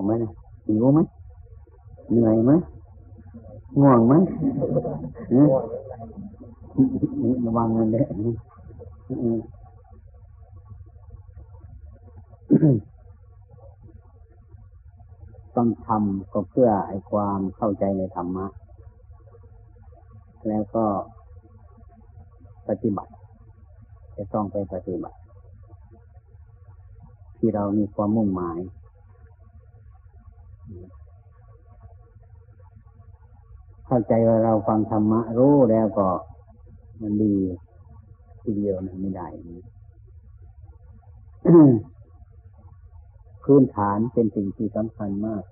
อกไหมนะหิวไหมเหนื่อยไหมง่วงไหมนี่ระวังมันเลยต้องทำก็เพื่อไอ้ความเข้าใจในธรรมะ แล้วก็ปฏิบัติ จะต้องไปปฏิบัติ ที่เรามีความมุ่งหมาย เข้าใจว่าเราฟังธรรมะรู้แล้วก็มันดีทีเดียวนะไม่ได้พื้นฐานเป็นสิ่งที่สำคัญมาก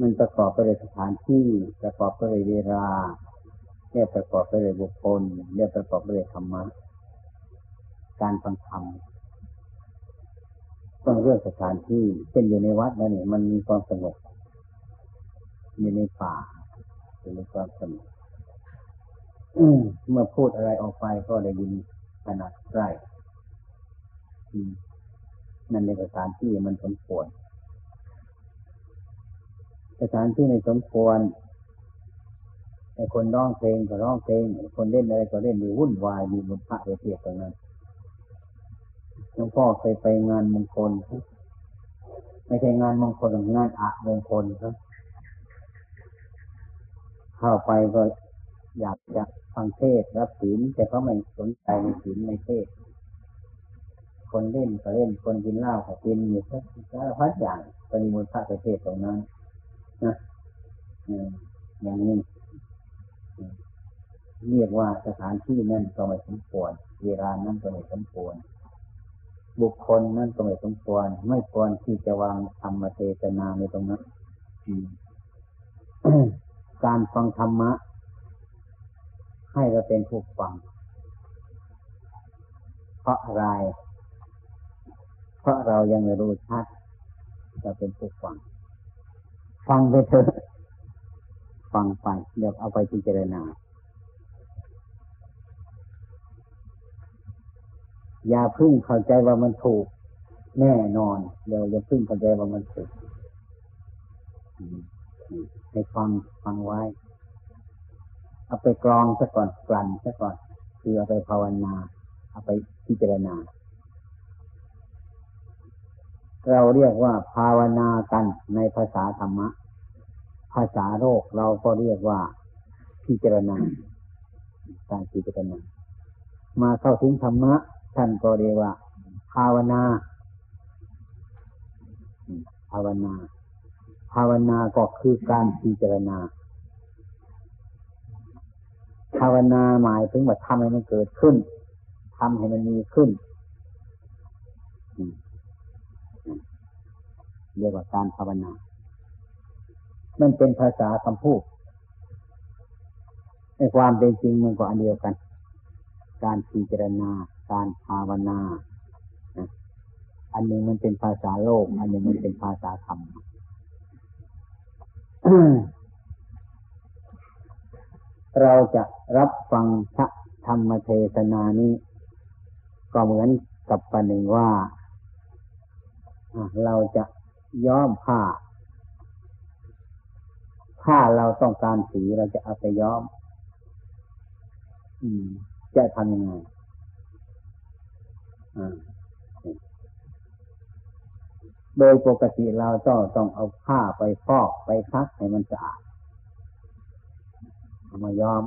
มันประกอบไปด้วยสถานที่ ประกอบไปด้วยเวลาเรียกประกอบไปด้วยบุคคลเรียกประกอบไปด้วยธรรมะ การฟังธรรม ต้องเรื่องสถานที่เช่นอยู่ในวัดแล้วเนี่ยมันมีความสงบอยู่ในป่าอยู่ในความสงบเมื่อพูดอะไรออกไปก็ได้ยินขนาดใกล้นั่นในสถานที่มันสมควรสถานที่ในสมควรไอ้คนร้องเพลงก็ร้องเพลงคนเล่นอะไรก็เล่นมีวุ่นวายมีบุญพระเทียบตรงนั้น หลวงพ่อเคยไปงานมงคลไม่ใช่งานมงคลงานอะมงคลครับเข้าไปก็อยากจะฟังเทศรับศีลแต่เขาไม่สนใจในศีลในเทศ คนเล่นก็เล่นคนกินเหล้าก็กินอยู่สักสารพัดอย่างปริมูลพระประเทศตรงนั้นนะอย่างนี้เรียกว่าสถานที่นั่นก็ไม่สมควรเวลานั้นก็ไม่สมควร บุคคลนั่นก็ไม่สมควร ไม่ควรที่จะวางธรรมเทศนาในตรงนั้นการฟังธรรมะ ให้เราเป็นผู้ฟัง เพราะอะไร เพราะเรายังไม่รู้ชัดเราเป็นผู้ฟัง ฟังไปเถอะ ฟังไป เดี๋ยวเอาไปพิจารณา อย่าพึ่งเข้าใจว่ามันถูก แน่นอนเดี๋ยวอย่าพึ่งเข้าใจว่ามันถูกให้ฟังฟังไว้ เอาไปกรองซะก่อนกลั่นซะก่อน คือเอาไปภาวนา เอาไปพิจารณา เราเรียกว่า ภาวนากันในภาษาธรรมะ ภาษาโลกเราก็เรียกว่า พิจารณา การพิจารณา มาเข้าถึงธรรมะ ท่านก็เรียกว่า ภาวนา ภาวนา ภาวนาก็คือการพิจารณา ภาวนาหมายถึงว่าทำให้มันเกิดขึ้นทำให้มันมีขึ้นเรียกว่าการภาวนา มันเป็นภาษาคำพูด ในความเป็นจริงมันก็อันเดียวกัน การพิจารณา การภาวนาอันหนึ่งมันเป็นภาษาโลก อันหนึ่งมันเป็นภาษาธรรมเราจะรับฟังพระธรรมเทศนานี้ ก็เหมือนกับประหนึ่งว่าเราจะย้อมผ้าถ้าเราต้องการสีเราจะเอาไปย้อม จะทำยังไง โดยปกติเราต้องต้องเอาผ้าไปฟอกไปซักให้มันสะอาดเอามาย้อม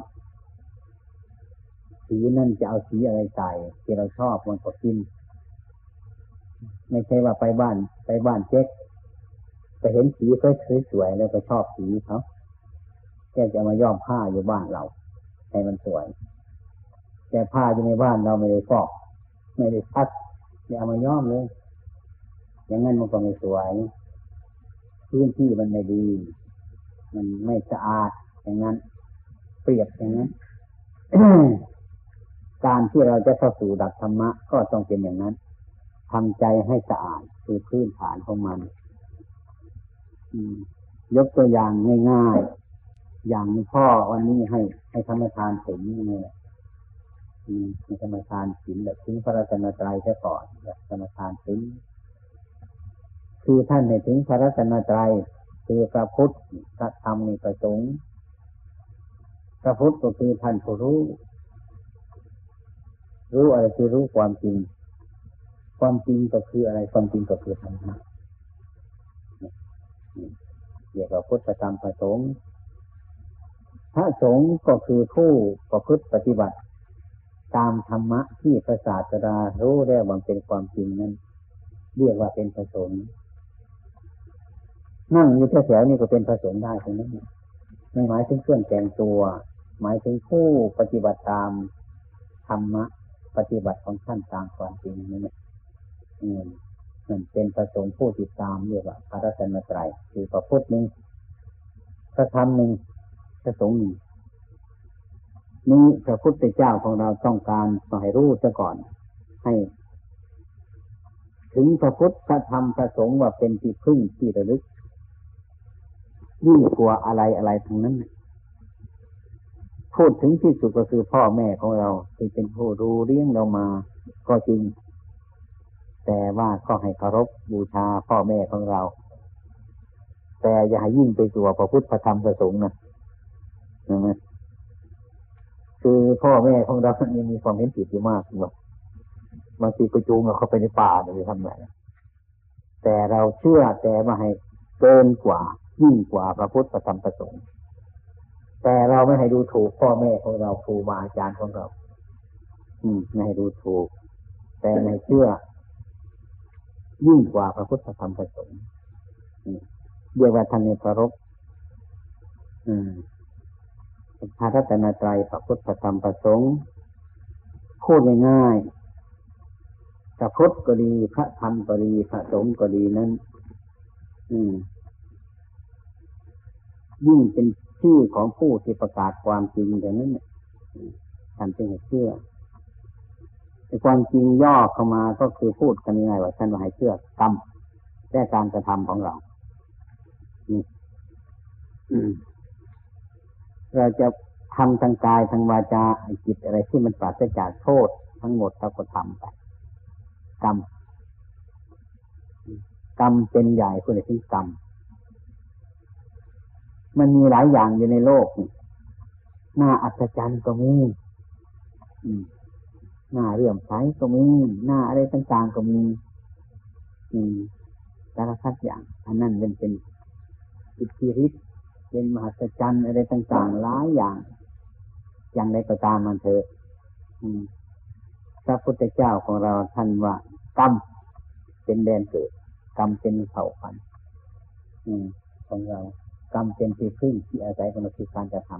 สีนั่นจะเอาสีอะไรใส่ที่เราชอบมันก็กิน ไม่ใช่ว่าไปบ้าน ไปบ้านเจ๊กไปเห็นสีสวยๆแล้วก็ชอบสีเขาแกจะมาย้อมผ้าอยู่บ้านเรา ให้มันสวย แต่ผ้าอยู่ในบ้านเราไม่ได้ฟอก ไม่ได้พัดไม่เอามาย้อมเลย อย่างนั้นมันก็ไม่สวย พื้นที่มันไม่ดี มันไม่สะอาดอย่างนั้น เปรียบอย่างนั้นการที่เราจะเข้าสู่ดักธรรมะก็ต้องเป็นอย่างนั้นทำใจให้สะอาดคือพื้นฐานของมันยกตัวอย่างง่าย ๆ อย่างพ่อวันนี้ให้ให้ธรรมทานถึงนี่ มีธรรมทานศีลแบบทิ้งพระราชนตรัยแค่ก่อนแบบธรรมทานศีลคือท่านในถึงพระรัตนตรัยคือพระพุทธพระธรรมในประสงค์พระพุทธก็คือท่านผู้รู้ รู้อะไรคือรู้ความจริง ความจริงก็คืออะไรความจริงก็คือธรรมะเรียกว่าพุทธธรรมประสงค์พระสงฆ์ก็คือผู้ประพฤติปฏิบัติ ตามธรรมะที่พระศาสดารู้แล้วมันเป็นความจริงนั้น เรียกว่าเป็นพระสงฆ์นั่งอยู่แถวๆนี่ก็เป็นพระสงฆ์ได้ตรงนั้นไม่หมายถึงเครื่องแต่งตัว หมายถึงผู้ปฏิบัติตามธรรมะ ปฏิบัติของท่านตามความจริงนี่เนี่ยมมันเป็นพระสงฆ์ผู้ติดตามเรียกว่าพระรัตนตรัยคือพระพุทธหนึ่งพระธรรมหนึ่งพระสงฆ์หนึ่ง นี้พระพุทธเจ้าของเราต้องการต้องให้รู้ซะก่อน ให้ ถึงพระพุทธพระธรรมพระสงฆ์ว่าเป็นที่พึ่งที่ระลึกยิ่งกว่าอะไรอะไรทั้งนั้น พูดถึงที่สุดก็คือพ่อแม่ของเราที่เป็นผู้ดูเลี้ยงเรามา ก็จริง แต่ว่าก็ให้เคารพบูชาพ่อแม่ของเรา แต่อย่ายิ่งไปตัวพระพุทธพระธรรมพระสงฆ์นะนะ คือพ่อแม่ของเรานี่มีความเห็นผิดอยู่มากว่าบางทีไปจูงเราเข้าไปในป่าเนี่ยทำไงแต่เราเชื่อแต่มาให้เกินกว่ายิ่งกว่าพระพุทธธรรมประสงค์แต่เราไม่ให้ดูถูกพ่อแม่ของเราครูบาอาจารย์ของเรา อืมไม่ให้ดูถูก แต่ในเชื่อ ยิ่งกว่าพระพุทธธรรมประสงค์เรียกว่าท่านในพระรบอืม พระรัตนตรัยพระพุทธธรรมประสงค์พูดง่ายๆพระพุทธก็ดีพระธรรมก็ดีพระสงฆ์ก็ดีนั้น อืมยิ่งเป็นชื่อของผู้ที่ประกาศความจริงอย่างนั้นท่านจึงเชื่อแต่ความจริงย่อเข้ามาก็คือพูดกันยังไงว่าท่านว่าให้เชื่อกรรมและการกระทำของเรา เราจะทำทางกายทางวาจาจิตอะไรที่มันปราศจากโทษทั้งหมดเราก็ทำไปกรรมกรรมเป็นใหญ่คุณที่กรรมมันมีหลายอย่างอยู่ในโลกหน้าอัศจรรย์ก็มีหน้าเรื่อมใสก็มีหน้าอะไรต่างๆก็มีสารพัดอย่างอันนั้นเป็นเป็นอิทธิฤทธิ์ เป็นมหัศจรรย์อะไรต่างๆหลายอย่าง อย่างไรก็ตามมันเถอะพระพุทธเจ้าของเราท่านว่ากรรมเป็นแดนเกิดกรรมเป็นเผ่าพันธุ์ของเรากรรมเป็นที่พึ่งที่อาศัยของเราคือการจะท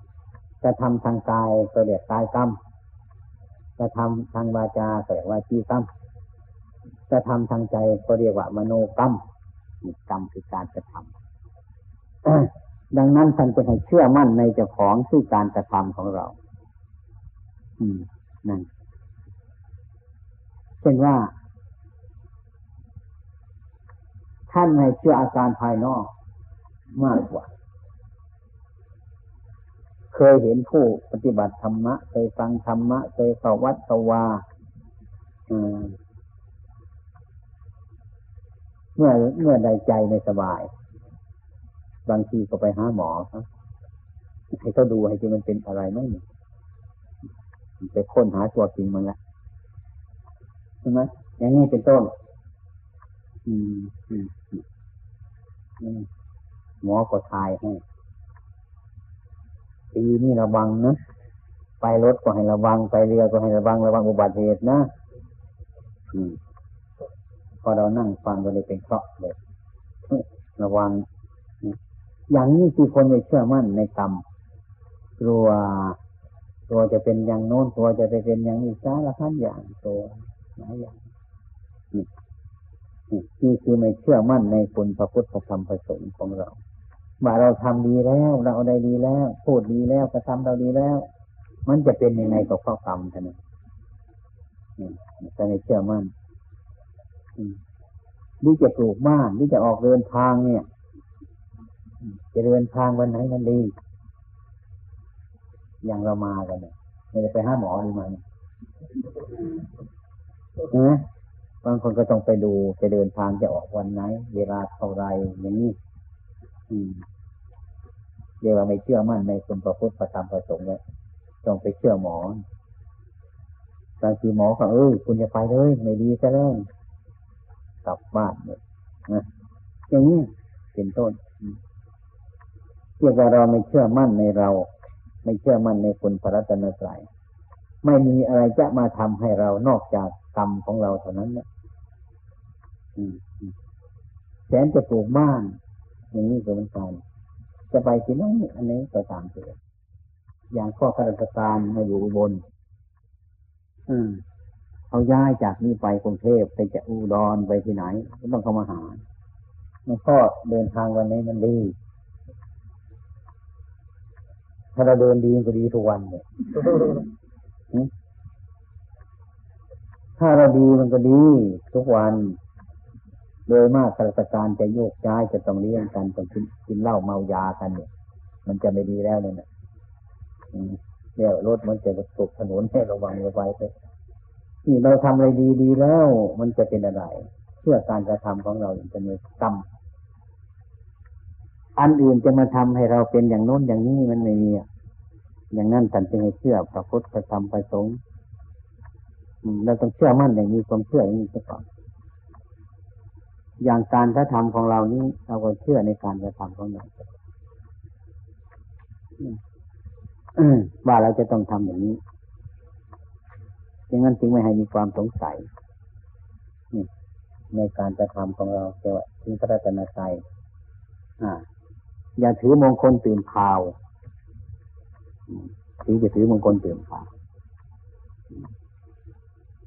ำจะทำทางกายก็เรียกกายกรรมจะทำทางวาจาก็เรียกวาจีกรรมจะทำทางใจก็เรียกว่ามโนกรรมกรรมคือการกระทำ ดังนั้นท่านจะให้เชื่อมั่นในเจ้าของซึ่การกระทำของเรา อืมนั่นเช่นว่า ท่านให้เชื่ออาการภายนอกมากกว่า เคยเห็นผู้ปฏิบัติธรรมะ เคยฟังธรรมะ เคยเข้าวัดเข้าวาเมื่อเมื่อใดใจไม่สบาย บางทีก็ไปหาหมอครับให้เขาดูให้ที่มันเป็นอะไรไหมไปค้นหาตัวจริงมันละใช่ไหมอย่างนี้เป็นต้น อืมอืมหมอก็ทายให้ปีนี้ระวังนะไปรถก็ให้ระวังไปเรือก็ให้ระวังระวังอุบัติเหตุนะอืมพอเรานั่งฟังก็เลยเป็นเคราะห์เลยระวัง อย่างนี้คือคนไม่เชื่อมั่นในกรรมกลัวตัวจะเป็นอย่างโน้นตัวจะไปเป็นอย่างนี้สารพัดอย่างตัวหลายอย่างนี่นี่คือไม่เชื่อมั่นในคุณพระพุทธธรรมประสงค์ของเราว่าเราทำดีแล้ว เราได้ดีแล้ว พูดดีแล้วกระทำเราดีแล้ว มันจะเป็นยังไงกับข้อกรรมท่านนี่จะในเชื่อมั่นนี่จะปลูกบ้านนี่จะออกเดินทางเนี่ย จะเดินทางวันไหนมันดี อย่างเรามากันเนี่ยไม่ได้ไปห้าหมอหรือมาเนี่ยนะบางคนก็ต้องไปดูจะเดินทางจะออกวันไหน เวลาเท่าไรอย่างนี้เรียกว่าไม่เชื่อมั่นในคุณพระพุทธประธรรมประสงค์เลยต้องไปเชื่อหมอบางทีหมอก็เออคุณจะไปเลยไม่ดีซะแล้วกลับบ้านเนี่ยนะอย่างนี้เป็นต้น รียกว่าเราไม่เชื่อมั่นในเรา ไม่เชื่อมั่นในคุณพระรัตนตรัยไม่มีอะไรจะมาทำให้เรานอกจากกรรมของเราเท่านั้นเนี่ยแสนจะปลูกบ้านอย่างนี้ก็เหมือนกันจะไปที่นั่นอันนี้ก็ตามเถิดอย่างข้อข้าราชการมาอยู่บนอืมเขาย้ายจากนี้ไปกรุงเทพไปจะอุดรไปที่ไหนก็ต้องเข้ามาหามันก็เดินทางวันนี้มันดี ถ้าเราเดินดีก็ดีทุกวันเลยถ้าเราดีมันก็ดีทุกวัน โดยมากข้าราชการจะโยกย้ายจะต้องเลี้ยงกันต้องกินเหล้าเมายากันเนี่ย มันจะไม่ดีแล้วเนี่ยเดี๋ยวรถมันจะตกถนนให้ระวังระไว้ไปนี่เราทำอะไรดีดีแล้ว มันจะเป็นอะไร เพื่อการกระทำของเราจะมีกรรม อันอื่นจะมาทำให้เราเป็นอย่างโน้นอย่างนี้มันไม่มีอย่างนั้นท่านจึงให้เชื่อพระพุทธพระธรรมพระสงฆ์เราต้องเชื่อมั่นอย่างมีความเชื่ออย่างนี้ก่อนอย่างการกระทำของเรานี้เราก็เชื่อในการกระทำของเราว่าเราจะต้องทำอย่างนี้อย่างนั้นจึงไม่ให้มีความสงสัยในการกระทำของเราแต่ว่าถึงพระรัตนตรัยอ่า อย่าถือมงคลตื่นข่าวถึงจะถือมงคลตื่นข่าว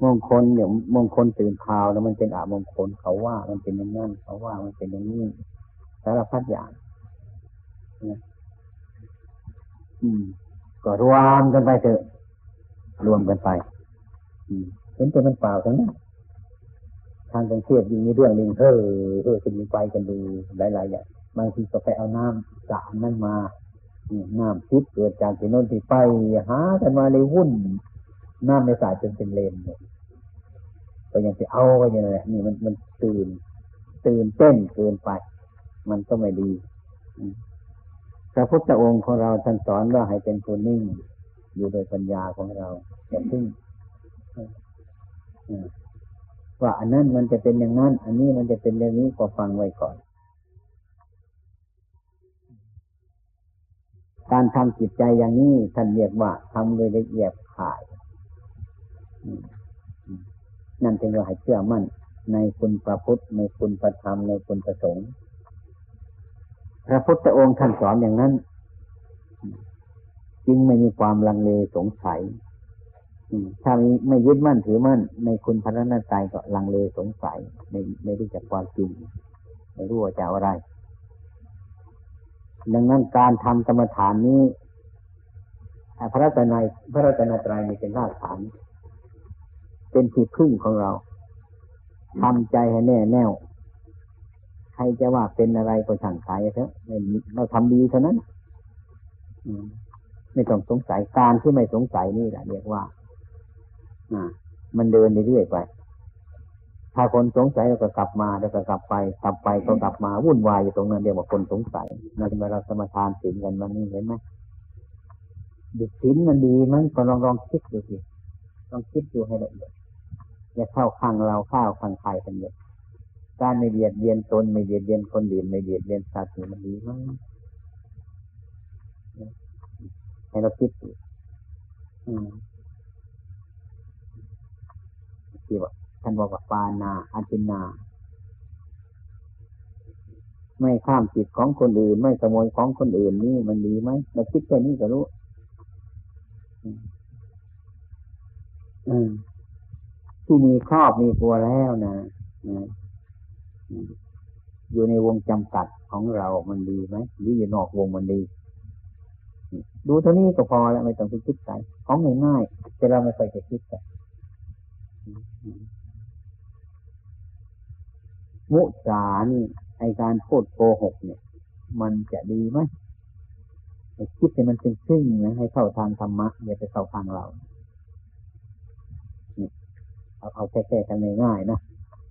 มงคลเดี๋ยมงคลตื่นข่าวแล้วมันเป็นอามงคลเขาว่ามันเป็นอย่างนั้นเขาว่ามันเป็นอย่างนี้สารพัดอย่างนะอืมก็รวมกันไปเถอะ รวมกันไปเห็นแต่มันเปล่าทั้งนั้นทางกรุงเทพยิ่งมีเรื่องหนึ่งเฮ้อเออจะมีไปกันดูหลายๆอย่าง บางทีก็ไปเอาน้ำสระนั่นมาน้ำพิษเกิดจากที่โน่นที่ไปหากันมาเลยวุ่นน้ำในสายจนเป็นเลนเนี่ยก็ยังไปเอาก็ยังไงนี่มันมันตื่น ตื่นเต้นเกินไป มันก็ไม่ดีพระพุทธองค์ของเราท่านสอนว่าให้เป็นคนนิ่ง อยู่โดยปัญญาของเราอย่าพึ่งว่าอันนั้นมันจะเป็นอย่างนั้น อันนี้มันจะเป็นอย่างนี้ก็ฟังไว้ก่อน การทำจิตใจอย่างนี้ท่านเรียกว่าทำโดยละเอียดข่าย นั่นเป็นว่าให้เชื่อมั่น ในคุณพระพุทธ ในคุณพระธรรม ในคุณพระสงฆ์ พระพุทธองค์ท่านสอนอย่างนั้น จึงไม่มีความลังเลสงสัย ถ้าไม่ยึดมั่นถือมั่น ในคุณพระนัตใจก็ลังเลสงสัย ไม่ไม่รู้จักความจริง ไม่รู้ว่าจะอะไร ดังนั้นการทำกรรมฐานนี้พระรัตนายพระรัตนตรัยเป็นรากฐาน เป็นที่พึ่งของเราทำใจให้แน่แน่วใครจะว่าเป็นอะไรก็ช่างใจเถอะเราทำดีเท่านั้นไม่ต้องสงสัยการที่ไม่สงสัยนี่แหละเรียกว่ามันเดินเรื่อยไป ถ้าคนสงสัยเราก็กลับมาแล้วก็กลับไป กลับไปก็กลับมาวุ่นวายอยู่ตรงนั้นเรียกว่าคนสงสัยนั่นเวลาสมาทานศีลกันมันนี่เห็นไหมดุศีลมันดีมั้งก็ลองลองคิดดูสิลองคิดดูให้ละเอียดอย่าเข้าข้างเราเข้าข้างใครกันเยอะการไม่เบียดเบียนตนไม่เบียดเบียนคนอื่นไม่เบียดเบียนสัตว์มันดีมั้งให้เราคิดดูอืมที่ว่า ท่านบอกว่าปานาอัจินา ไม่ข้ามจิตของคนอื่น ไม่ขโมยของคนอื่นนี่มันดีไหมเราคิดแค่นี้ก็รู้ที่มีครอบมีครัวแล้วนะอยู่ในวงจำกัดของเรามันดีไหมหรืออยู่นอกวงมันดี ดูเท่านี้ก็พอแล้วไม่ต้องไปคิดใจของง่ายๆแต่เราไม่ค่อยจะคิดกัน มุสานี่ไอการพูดโกหกเนี่ย มันจะดีไหมคิดให้มันเป็นซึ่งนะให้เข้าทางธรรมะอย่าไปเข้าทางเราเอาเอาแค่ๆทำง่ายๆนะ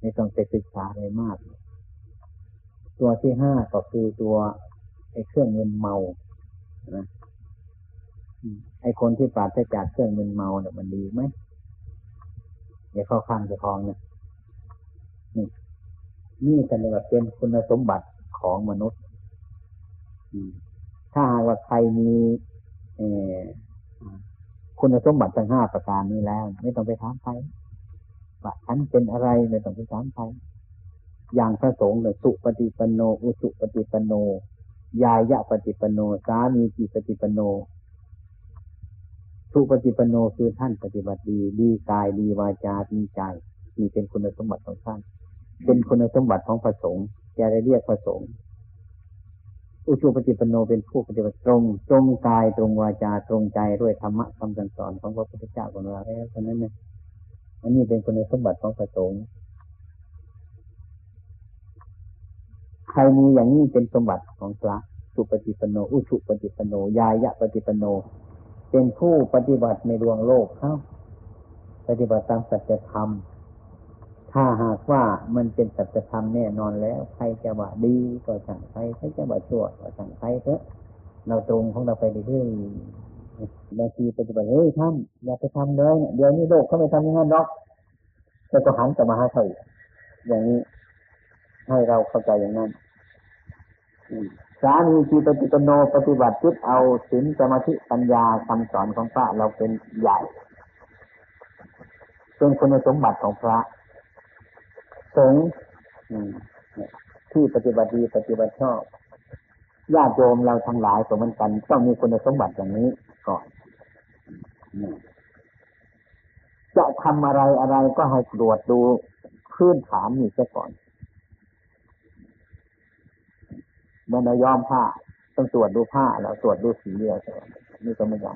ไม่ต้องไปศึกษาอะไรมาก ตัวที่ห้าก็คือตัวไอ้เครื่องเงินเมานะไอ้คนที่ปราศจากเครื่องเงินเมาเนี่ยมันดีไหมอย่าเข้าข้างจะคลองนะนี่ นี่กันเลยว่าเป็นคุณสมบัติของมนุษย์ถ้าหากว่าใครมีคุณสมบัติทั้งห้าประการนี้แล้ว ไม่ต้องไปถามใครว่าฉันเป็นอะไรไม่ต้องไปถามใครอย่างพระสงฆ์เนี่ยสุปฏิปโน อุสุปฏิปโน ยายะปฏิปโน สามีจิปฏิปโน สุปฏิปโนคือท่านปฏิบัติดี ดีกายดีวาจาดีใจนี่เป็นคุณสมบัติของท่าน เป็นคุณสมบัติของพระสงฆ์จะได้เรียกพระสงฆ์อุชุปฏิปโนเป็นผู้ปฏิบัติตรง ตรงกายตรงวาจาตรงใจด้วยธรรมะคำสอนของพระพุทธเจ้าของเราแล้วเพราะนั้นเนี่ยอันนี้เป็นคุณสมบัติของพระสงฆ์ใครมีอย่างนี้เป็นสมบัติของพระสุปฏิปโน อุชุปฏิปโน ยายะปฏิปโน เป็นผู้ปฏิบัติในดวงโลกเขาปฏิบัติตามสัจธรรม ถ้าหากว่ามันเป็นสัจธรรมแน่นอนแล้ว ใครจะว่าดีก็ช่างใครใครจะว่าชั่วก็ช่างใครเถอะ เราตรงของเราไปเรื่อยบางทีปฏิบัติเฮ้ยท่านอย่าไปทำเลย เดี๋ยวนี้โลกเขาไม่ทำอย่างนั้นหรอกแต่ก็หันกลับมาหาเขาอย่างนี้ให้เราเข้าใจอย่างนั้นสามีจีปฏิปโนปฏิบัติจิตเอาศีลสมาธิปัญญาคำสอนของพระเราเป็นใหญ่เป็นคุณสมบัติของพระ สงฆ์ที่ปฏิบัติดีปฏิบัติชอบญาติโยมเราทั้งหลายสมันกัน ต้องมีคุณสมบัติอย่างนี้ก่อนจะทำอะไรอะไรก็ให้ตรวจดูพื้นฐานนี่ซะก่อนมื่อเราย้อมผ้าต้องตรวจดูผ้าแล้วตรวจดูสีเดียวนี่ก็ไม่ได้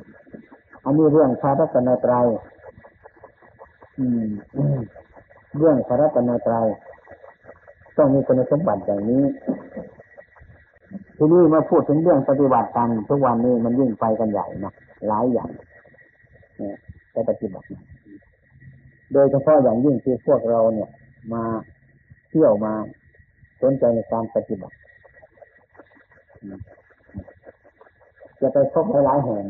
อันนี้เรื่องพระรัตนตรัยอืม เรื่องพระรัตนตรัยต้องมีคุณสมบัติอย่างนี้ ทีนี้มาพูดถึงเรื่องปฏิบัติกันทุกวันนี้มันยิ่งไปกันใหญ่นะหลายอย่างเนี่ยไปปฏิบัติโดยเฉพาะอย่างยิ่งคือพวกเราเนี่ย มาเที่ยวมาสนใจในการปฏิบัติจะไปพบหลายแห่ง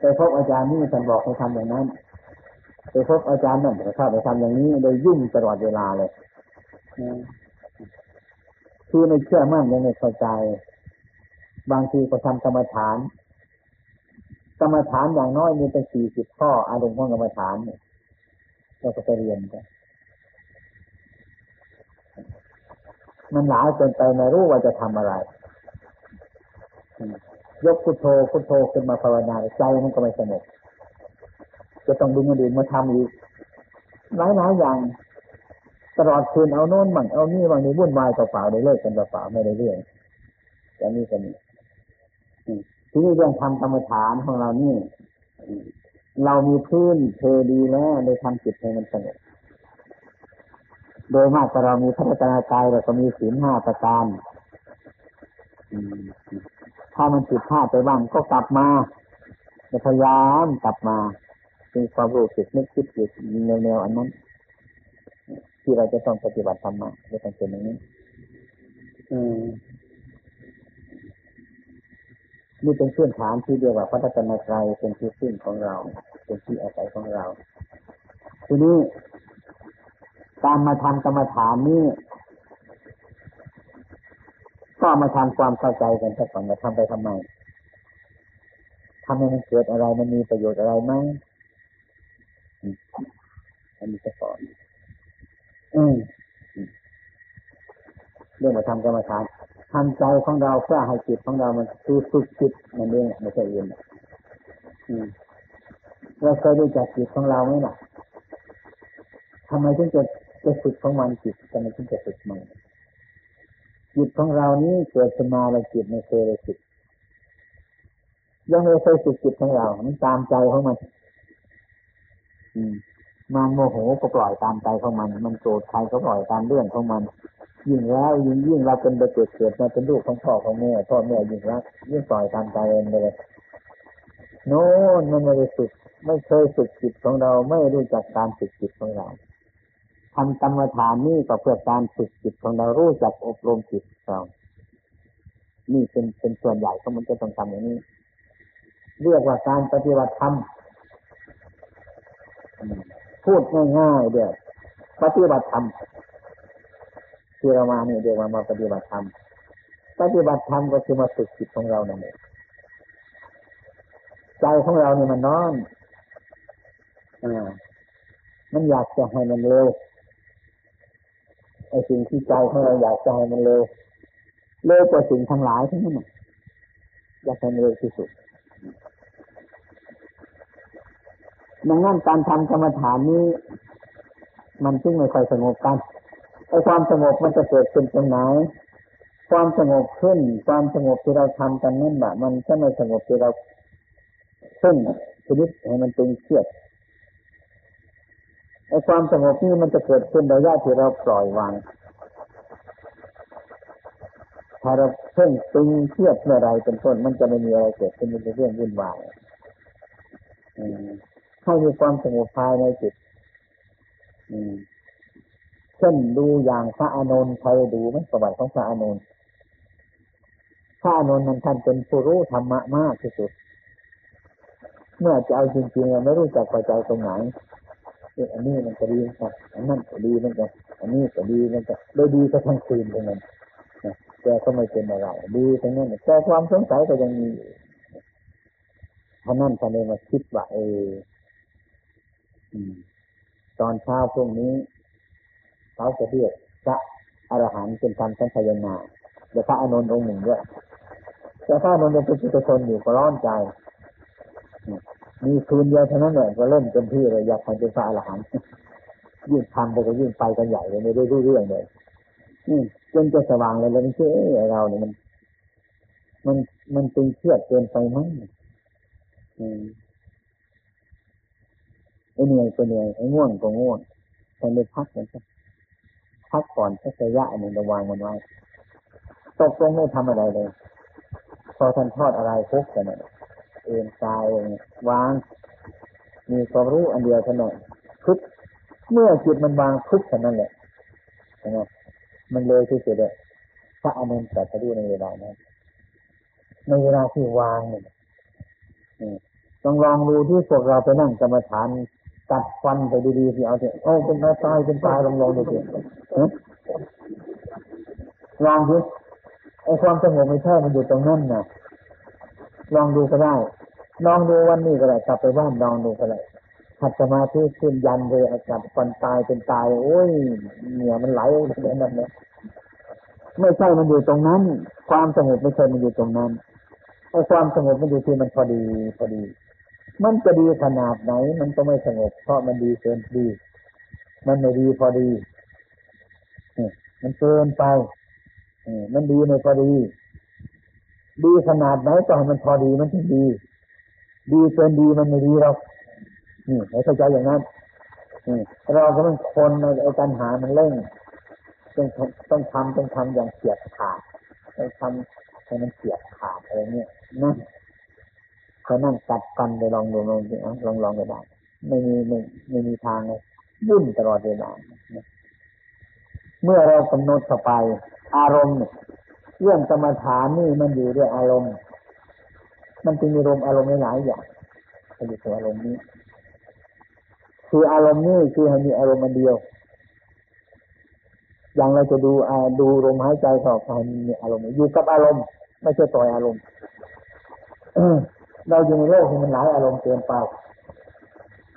ไปพบอาจารย์นี่ท่านบอกให้ทำอย่างนั้น ไปพบอาจารย์นั่นแต่เข้าไปทำอย่างนี้เลยยุ่งตลอดเวลาเลยคือไม่เชื่อมั่นยังไม่เข้าใจ บางทีก็ทำกรรมฐาน กรรมฐานอย่างน้อยมีเป็นสี่สิบข้ออารมณ์ของกรรมฐานเนี่ยเราก็ไปเรียนกันมันหลายเกินไปไม่รู้ว่าจะทำอะไรยกพุทโธพุทโธขึ้นมาภาวนาใจมันก็ไม่สงบ จะต้องดึงคนอื่นมาทำอีกหลายหลายอย่าง ตลอดคืนเอาโน่นบังเอานี่บางนี้วุ่นวายเปล่าๆได้เลิกกันเปล่าๆไม่ได้เรื่องจะนี่ก็มีทีนี้เรื่องทำกรรมฐานของเรานี่เรามีพื้นเทดีแล้วได้ทำจิตให้มันสงบโดยมากเรามีพัฒนากายเราก็มีศีลห้าประการถ้ามันผิดพลาดไปบ้างก็กลับมาพยายามกลับมา เป็นความรู้สึกนึกคิดอยู่ในแนวอันนั้น ที่เราจะต้องปฏิบัติธรรมะจะต้องเป็นอย่างนี้นี่เป็นพื้นฐานที่เรียกว่าพระตนตรัยเป็นที่พึ่งของเรา เป็นที่อาศัยของเรา ทีนี้การมาทำกรรมฐานนี้ก็มาทำความเข้าใจกันสักก่อนมาทำไปทำไมทำให้มันเกิดอะไรมันมีประโยชน์อะไรไหม อันนี้จะสอนอืมเรื่องมาทำกรรมฐานทำใจของเราเพื่อให้จิตของเรามันคือฝึกจิตมันเองไม่ใช่อื่นเราเคยรู้จักจิตของเราไหมล่ะทำไมถึงจะจะฝึกของมันจิตทำไมถึงจะฝึกมันจิตของเรานี้เกิดขึ้นมาแล้วจิตไม่เคยเลยจิตยังไม่เคยฝึกจิตของเรามันตามใจของมัน มันโมโหก็ปล่อยตามใจของมัน มันโกรธใครก็ปล่อยตามเรื่องของมัน ยิ่งแล้วยิ่งยิ่งเราเป็นเด็กเกิดมาเป็นลูกของพ่อของแม่พ่อแม่ยิ่งรักยิ่งปล่อยตามใจเองเลยโน่นมันไม่ได้ฝึกไม่เคยฝึกจิตของเราไม่รู้จักการฝึกจิตของเราทำกรรมฐานนี่ก็เพื่อการฝึกจิตของเรารู้จักอบรมจิตเรานี่เป็นเป็นส่วนใหญ่ก็มันจะต้องทำอย่างนี้ เรียกว่าการปฏิบัติธรรม พูดง่ายๆเดียวปฏิบัติธรรมที่เรามาเนี่ยเดียวมามาปฏิบัติธรรมปฏิบัติธรรมก็คือมาฝึกจิตของเรานั่นเองใจของเราเนี่ยมันนอนอ่ามันอยากจะให้มันเร็วไอ้สิ่งที่ใจของเราอยากจะให้มันเร็วเร็วกว่าสิ่งทั้งหลายทั้งนั้นอยากให้มันเร็วที่สุด ดังนั้นการทำกรรมฐานนี้ มันจึงไม่ค่อยสงบกันไอ้ความสงบมันจะเกิดขึ้นตรงไหน ความสงบขึ้น ความสงบที่เราทำกันนั่นแหละมันจะไม่สงบที่เราขึ้นชีวิตให้มันตึงเครียดไอ้ความสงบนี่มันจะเกิดขึ้นระยะที่เราปล่อยวางถ้าเราเพ่งตึงเครียดเมื่อไรเป็นต้นมันจะไม่มีอะไรเกิดขึ้นเป็นเรื่องวุ่นวาย ให้มีความสงบภายในจิตเช่นดูอย่างพระอานนท์ใครดูไหมประวัติของพระอานนท์พระอานนท์นั้นท่านเป็นผู้รู้ธรรมะมากที่สุด เมื่อจะเอาจริงๆเราไม่รู้จักพอใจตรงไหนอันนี้มันก็ดีครับอันนั้นก็ดีมันก็อันนี้ก็ดีมันก็ได้ดีก็ทั้งคืนตรงนั้นแต่ก็ไม่เป็นอะไรดีทั้งนั้นแต่ความสงสัยก็ยังมีเพราะนั่นท่านเลยมาคิดว่าเออ ตอนเช้าพรุ่งนี้เขาจะเรียกพระอรหันต์เป็นการสังขยนาเดี๋ยวพระอนุนองค์หนึ่งด้วยแต่พระอนุนยังเป็นปุถุชนอยู่ก็ร้อนใจ มีคืนเดียวเท่านั้นแหละก็เล่นเต็มที่เลยอยากทำเป็นพระอรหันต์ยิ่งทำไปก็ยิ่งไปกันใหญ่เลยไม่ได้รู้เรื่องเลยจนจะสว่างเลยแล้วไม่ใช่เราเนี่ยมัน มันมันตึงเครียดเกินไปมั้ง ไอ้เหนื่อยก็เหนื่อยไอ้ง่วงก็ง่วงแต่ไม่พักมือนกันพักก่อนสักระยะหนึ่งระวังมันไว้ตกลงไม่ทำอะไรเลย พอท่านทอดอะไรพุกกันเนี่ยเอ็นกายเองวาง มีความรู้อันเดียวเท่านั้นทุกเมื่อจิตมันวางทุกเท่านั้นแหละนะมันเลยที่สุดเลยพระอนุนตรัสรู้ในเวลานั้นในเวลาที่วางเนี่ยต้องลองดูที่พวกเราไปนั่งกรรมฐาน ตัดฟันไปดีๆที่เอาเถอะโอ้เป็นตายเป็นตายลองลองดูสิลองดูไอ้ความสงบไม่ใช่มันอยู่ตรงนั้นนะลองดูก็ได้ ลองดูวันนี้ก็ได้กลับไปบ้านลองดูก็ได้ขัดสมาธิขึ้นยันเลยอาการฟันตายเป็นตาย โอ้ยเหนียมันไหลออกมาแบบนั้นไม่ใช่มันอยู่ตรงนั้น ความสงบไม่ใช่มันอยู่ตรงนั้นไอ้ความสงบมันอยู่ที่มันพอดีพอดี มันจะดีขนาดไหน มันก็ไม่สงบเพราะมันดีเกินดี มันไม่ดีพอดีมันเกินไปมันดีไม่พอดี ดีขนาดไหนก็ให้มันพอดีมันถึงดี ดีเกินดีมันไม่ดีเรานี่ให้เข้าใจอย่างนั้นเราก็ต้องคนในไอ้ปัญหามันเร่งต้องต้องทำต้องทำอย่างเฉียบขาดต้องทำให้มันเฉียบขาดอะไรเงี้ยนั่น เขานั่งตัดฟันไปลองดูลองดูลองลองก็ได้ไม่มีไม่ไม่มีทางเลยวุ่นตลอดเวลาเมื่อเรากำหนดเข้าไป อารมณ์เรื่องกรรมฐานนี่มันอยู่ด้วยอารมณ์ มันจึงมีอารมณ์อารมณ์หลายอย่างมันอยู่ตัวอารมณ์นี้ คืออารมณ์นี้คือให้มีอารมณ์มันเดียว อย่างเราจะดูดูลมหายใจต่อไปมีอารมณ์อยู่กับอารมณ์ ไม่ใช่ปล่อยอารมณ์ เราอยู่ในโลกที่มันหลายอารมณ์เกินไป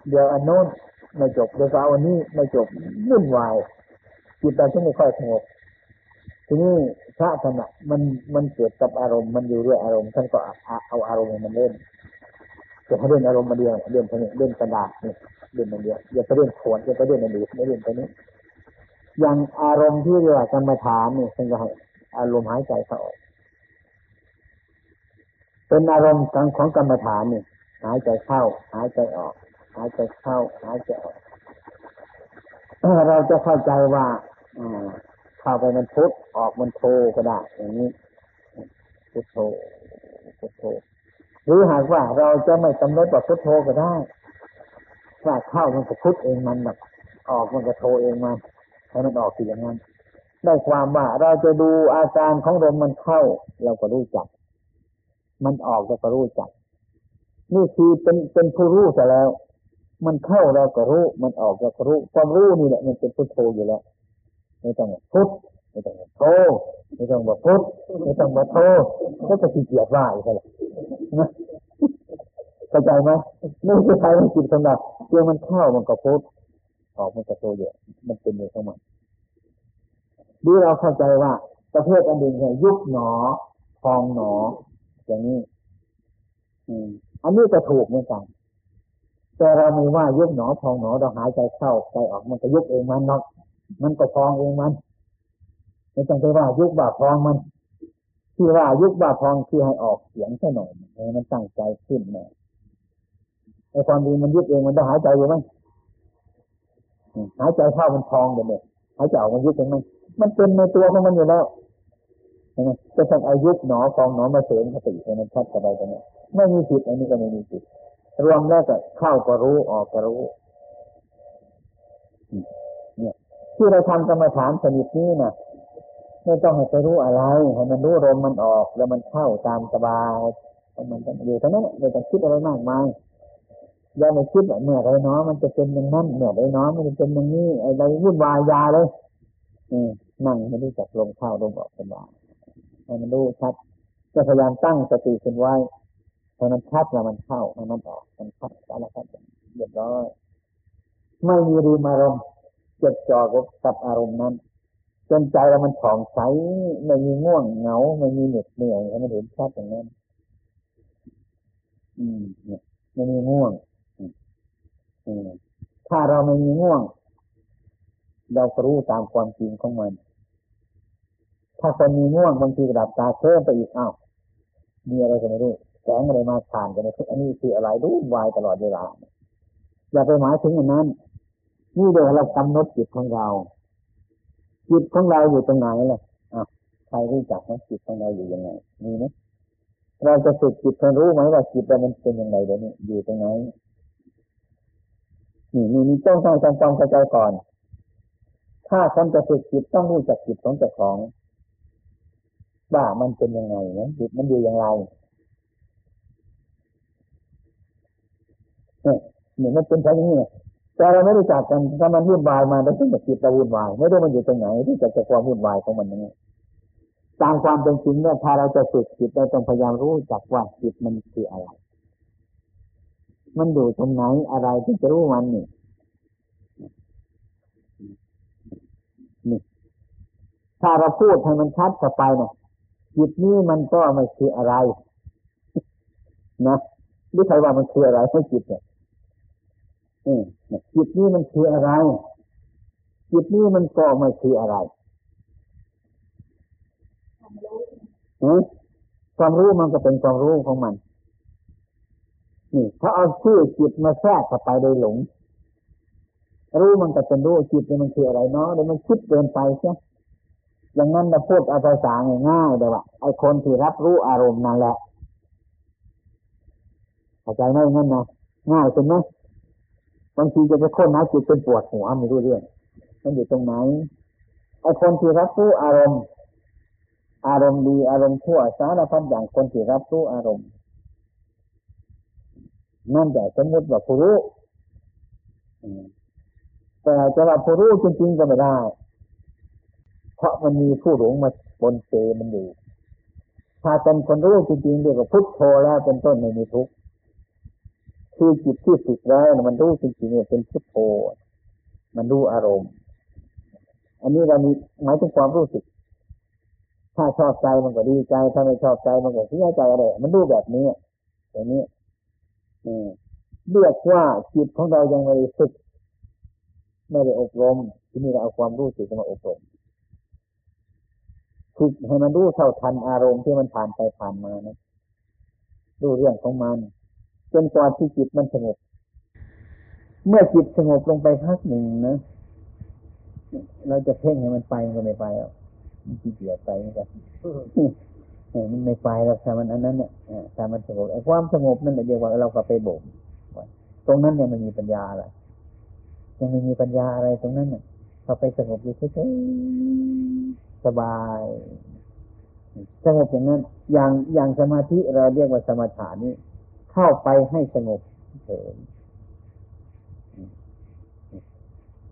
เดี๋ยวอันโน้นไม่จบเดี๋ยวเอาอันนี้ไม่จบวุ่นวายจิตใจที่ไม่ค่อยสงบทีนี้พระธรรมะมันมันเกิดกับอารมณ์มันอยู่ด้วยอารมณ์ท่านก็เอาอารมณ์มันเล่นจะให้เล่นอารมณ์มาเดียวเล่นไปนี้เล่นกระดาษนี่เล่นมาเดียวอย่าไปเล่นขวนอย่าไปเล่นอันอื่นไม่เล่นไปนี้อย่างอารมณ์ที่เรียกกรรมฐานนี่ท่านก็ให้อารมณ์หายใจเข้าออก เป็นอารมณ์ของของกรรมฐานนี่หายใจเข้า หายใจออก หายใจเข้า หายใจออกเราจะเข้าใจว่าเข้าไปมันพุทออกมันโทก็ได้ อย่างนี้พุทโธพุทโธหรือหากว่าเราจะไม่กำหนดว่าพุทโธก็ได้ว่าเข้ามันก็พุทเองมันแบบออกมันก็โทเองมาให้มันออกสิอย่างนั้นได้ความว่าเราจะดูอาการของลมมันเข้า เราก็รู้จัก มันออกเราก็รู้จัก นี่คือเป็นเป็นผู้รู้แต่แล้ว มันเข้าเราก็รู้ มันออกเราก็รู้ความรู้นี่แหละ มันเป็นพุทโธอยู่แล้วไม่ต้องพุทไม่ต้องโทไม่ต้องบอกพุทไม่ต้องบอกโทก็จะขี้เกียจว่าอีกแล้วเข้าใจไหมไม่ใช่ใครมันจิตสำหรับเมื่อมันเข้ามันก็พุทออกมันก็โทเยอะมันเป็นอยู่ทั้งหมดดูเราเข้าใจว่าประเภทอันหนึ่งเนี่ยยุบหนอพองหนอ อย่างนี้อันนี้จะถูกเหมือนกันแต่เราไม่ว่ายุบหนอพองหนอเราหายใจเข้าใจออกมันก็ยุบเองมันเนาะมันก็พองเองมันไม่ต้องไปว่ายุบบ่าพองมันที่ว่ายุบบ่าพองคือให้ออกเสียงแค่หน่อยให้มันตั้งใจขึ้นหน่อยไอ้ความดีมันยุบเองมันต้องหายใจอยู่ไหมหายใจเข้ามันพองเดี๋ยวนี้หายใจออกมันยุบเองไหมมันเป็นในตัวของมันอยู่แล้ว จะต้องอายุหนอฟองหนอมาเสริมสติให้มันชัดสบายตรงนี้ไม่มีผิดอันนี้ก็ไม่มีผิดรวมแล้วก็เข้าก็รู้ออกก็รู้ เนี่ยที่เราทำกรรมฐานสนิทนี้นะไม่ต้องให้ไปรู้อะไรให้มันรู้ลมมันออก แล้วมันเข้าตามสบายมันอยู่ตรงนั้นไม่ต้องคิดอะไรมากมายอย่าไปคิดเมื่อไรเนาะมันจะเป็นอย่างนั้นเมื่อไรเนาะมันจะเป็นอย่างนี้อะไรวุ่นวายยาเลยนั่งไม่รู้จักลมเข้าลมออกสบาย ให้มันรู้ชัดจะพยายามตั้งสติขึ้นไว้พอมันชัดแล้วมันเข้ามันออกมันชัดอะไรครับเรียบร้อยไม่มีรีมอารมณ์จดจ่อกับอารมณ์นั้นจนใจเรามันผ่องใสไม่มีง่วงเหงาไม่มีเหน็ดเหนื่อยให้มันเห็นชัดอย่างนั้น อืมเนี่ยไม่มีง่วงอืมถ้าเราไม่มีง่วง เราก็รู้ตามความจริงของมัน ถ้าคนมีง่วงบางทีระดับตาเพิ่มไปอีกอ้าวมีอะไรก็ไม่รู้แสงอะไรมาผ่านกันในทุกอันนี้คืออะไรรู้วายตลอดเวลาอย่าไปหมายถึงอันนั้น นี่เดี๋ยวเรากำหนดจิตของเรา จิตของเราอยู่ตรงไหนล่ะอะใครรู้จักว่าจิตของเราอยู่ยังไงมีไหมเราจะฝึกจิตให้รู้ไหมว่าจิตเรามันเป็นยังไงเดี๋ยวนี้อยู่ตรงไหนนี่มีมีต้องต้องต้องเข้าใจก่อน ถ้าคนจะฝึกจิตต้องรู้จักจิตของเจ้าของ ว่ามันเป็นยังไงนะจิตมันอยู่อย่างไรเนี่ยมันเป็นแค่นี้แต่เราไม่รู้จักกันถ้ามันวุ่นวายมาแล้วถึงจะจิตเราวุ่นวายไม่รู้มันอยู่ตรงไหนที่จะจะความวุ่นวายของมันนี้ตามความเป็นจริงเนี่ยถ้าเราจะฝึกจิตเราต้องพยายามรู้จักว่าจิตมันคืออะไร มันอยู่ตรงไหนอะไรที่จะรู้มันนี่นี่ถ้าเราพูดให้มันชัดเข้าไปนะ จิตนี้มันก็ไม่คืออะไรนะหรือใครว่ามันคืออะไรให้จิตเนี่ยจิตนี้มันคืออะไร จิตนี้มันก็ไม่คืออะไรความรู้มันก็เป็นความรู้ของมัน นี่ถ้าเอาชื่อจิตมาแทรกเข้าไปโดยหลง รู้มันก็เป็นรู้จิตมันคืออะไรเนาะเดี๋ยวมันคิดเกินไปใช่ อย่างนั้นเราพูดเอาภาษาง่ายๆเลยว่าไอ้คนที่รับรู้อารมณ์นั่นแหละเข้าใจไหมงั้นนะง่ายเป็นไหมบางทีจะไปค้นหาจิตเป็นปวดหัวไม่รู้เรื่อง มันอยู่ตรงไหนไอ้คนที่รับรู้อารมณ์ อารมณ์ดีอารมณ์ชั่วสารพัดอย่างคนที่รับรู้อารมณ์นั่นแต่สมมติว่าผู้รู้แต่จะว่าผู้รู้จริงๆก็ไม่ได้ เพราะมันมีผู้หลงมาบนเตมันอยู่ ถ้าเป็นคนรู้จริงๆเรียกว่าพุทโธแล้วเป็นต้นไม่มีทุกข์คือจิตที่ฝึกแล้วมันรู้จริงๆเนี่ยเป็นพุทโธ มันรู้อารมณ์ อันนี้เรามีหมายถึงความรู้สึก ถ้าชอบใจมันก็ดีใจ ถ้าไม่ชอบใจมันก็เสียใจอะไร มันรู้แบบนี้อย่างนี้เรียกว่าจิตของเรายังไม่ฝึกไม่ได้อบรม ที่นี่เราเอาความรู้สึกมาอบรม ฝึกให้มันรู้เท่าทันอารมณ์ที่มันผ่านไปผ่านมานะรู้เรื่องของมันจนกว่าที่จิตมันสงบ เมื่อจิตสงบลงไปพักหนึ่งนะเราจะเพ่งให้มันไปมันก็ไม่ไปแล้วมันขี้เกียจไปเหมือนกันมันไม่ไปแล้วถ้ามันอันนั้นเนี่ยถ้ามันสงบไอ้ความสงบนั่นเรียกว่าเราก็ไปบ่มตรงนั้นเนี่ยมันมีปัญญาแหละยังไม่มีปัญญาอะไรตรงนั้นเนี่ยพอไปสงบอยู่เฉย สบายสงบอย่างนั้น อย่างอย่างสมาธิเราเรียกว่าสมาธินี้ เข้าไปให้สงบเฉย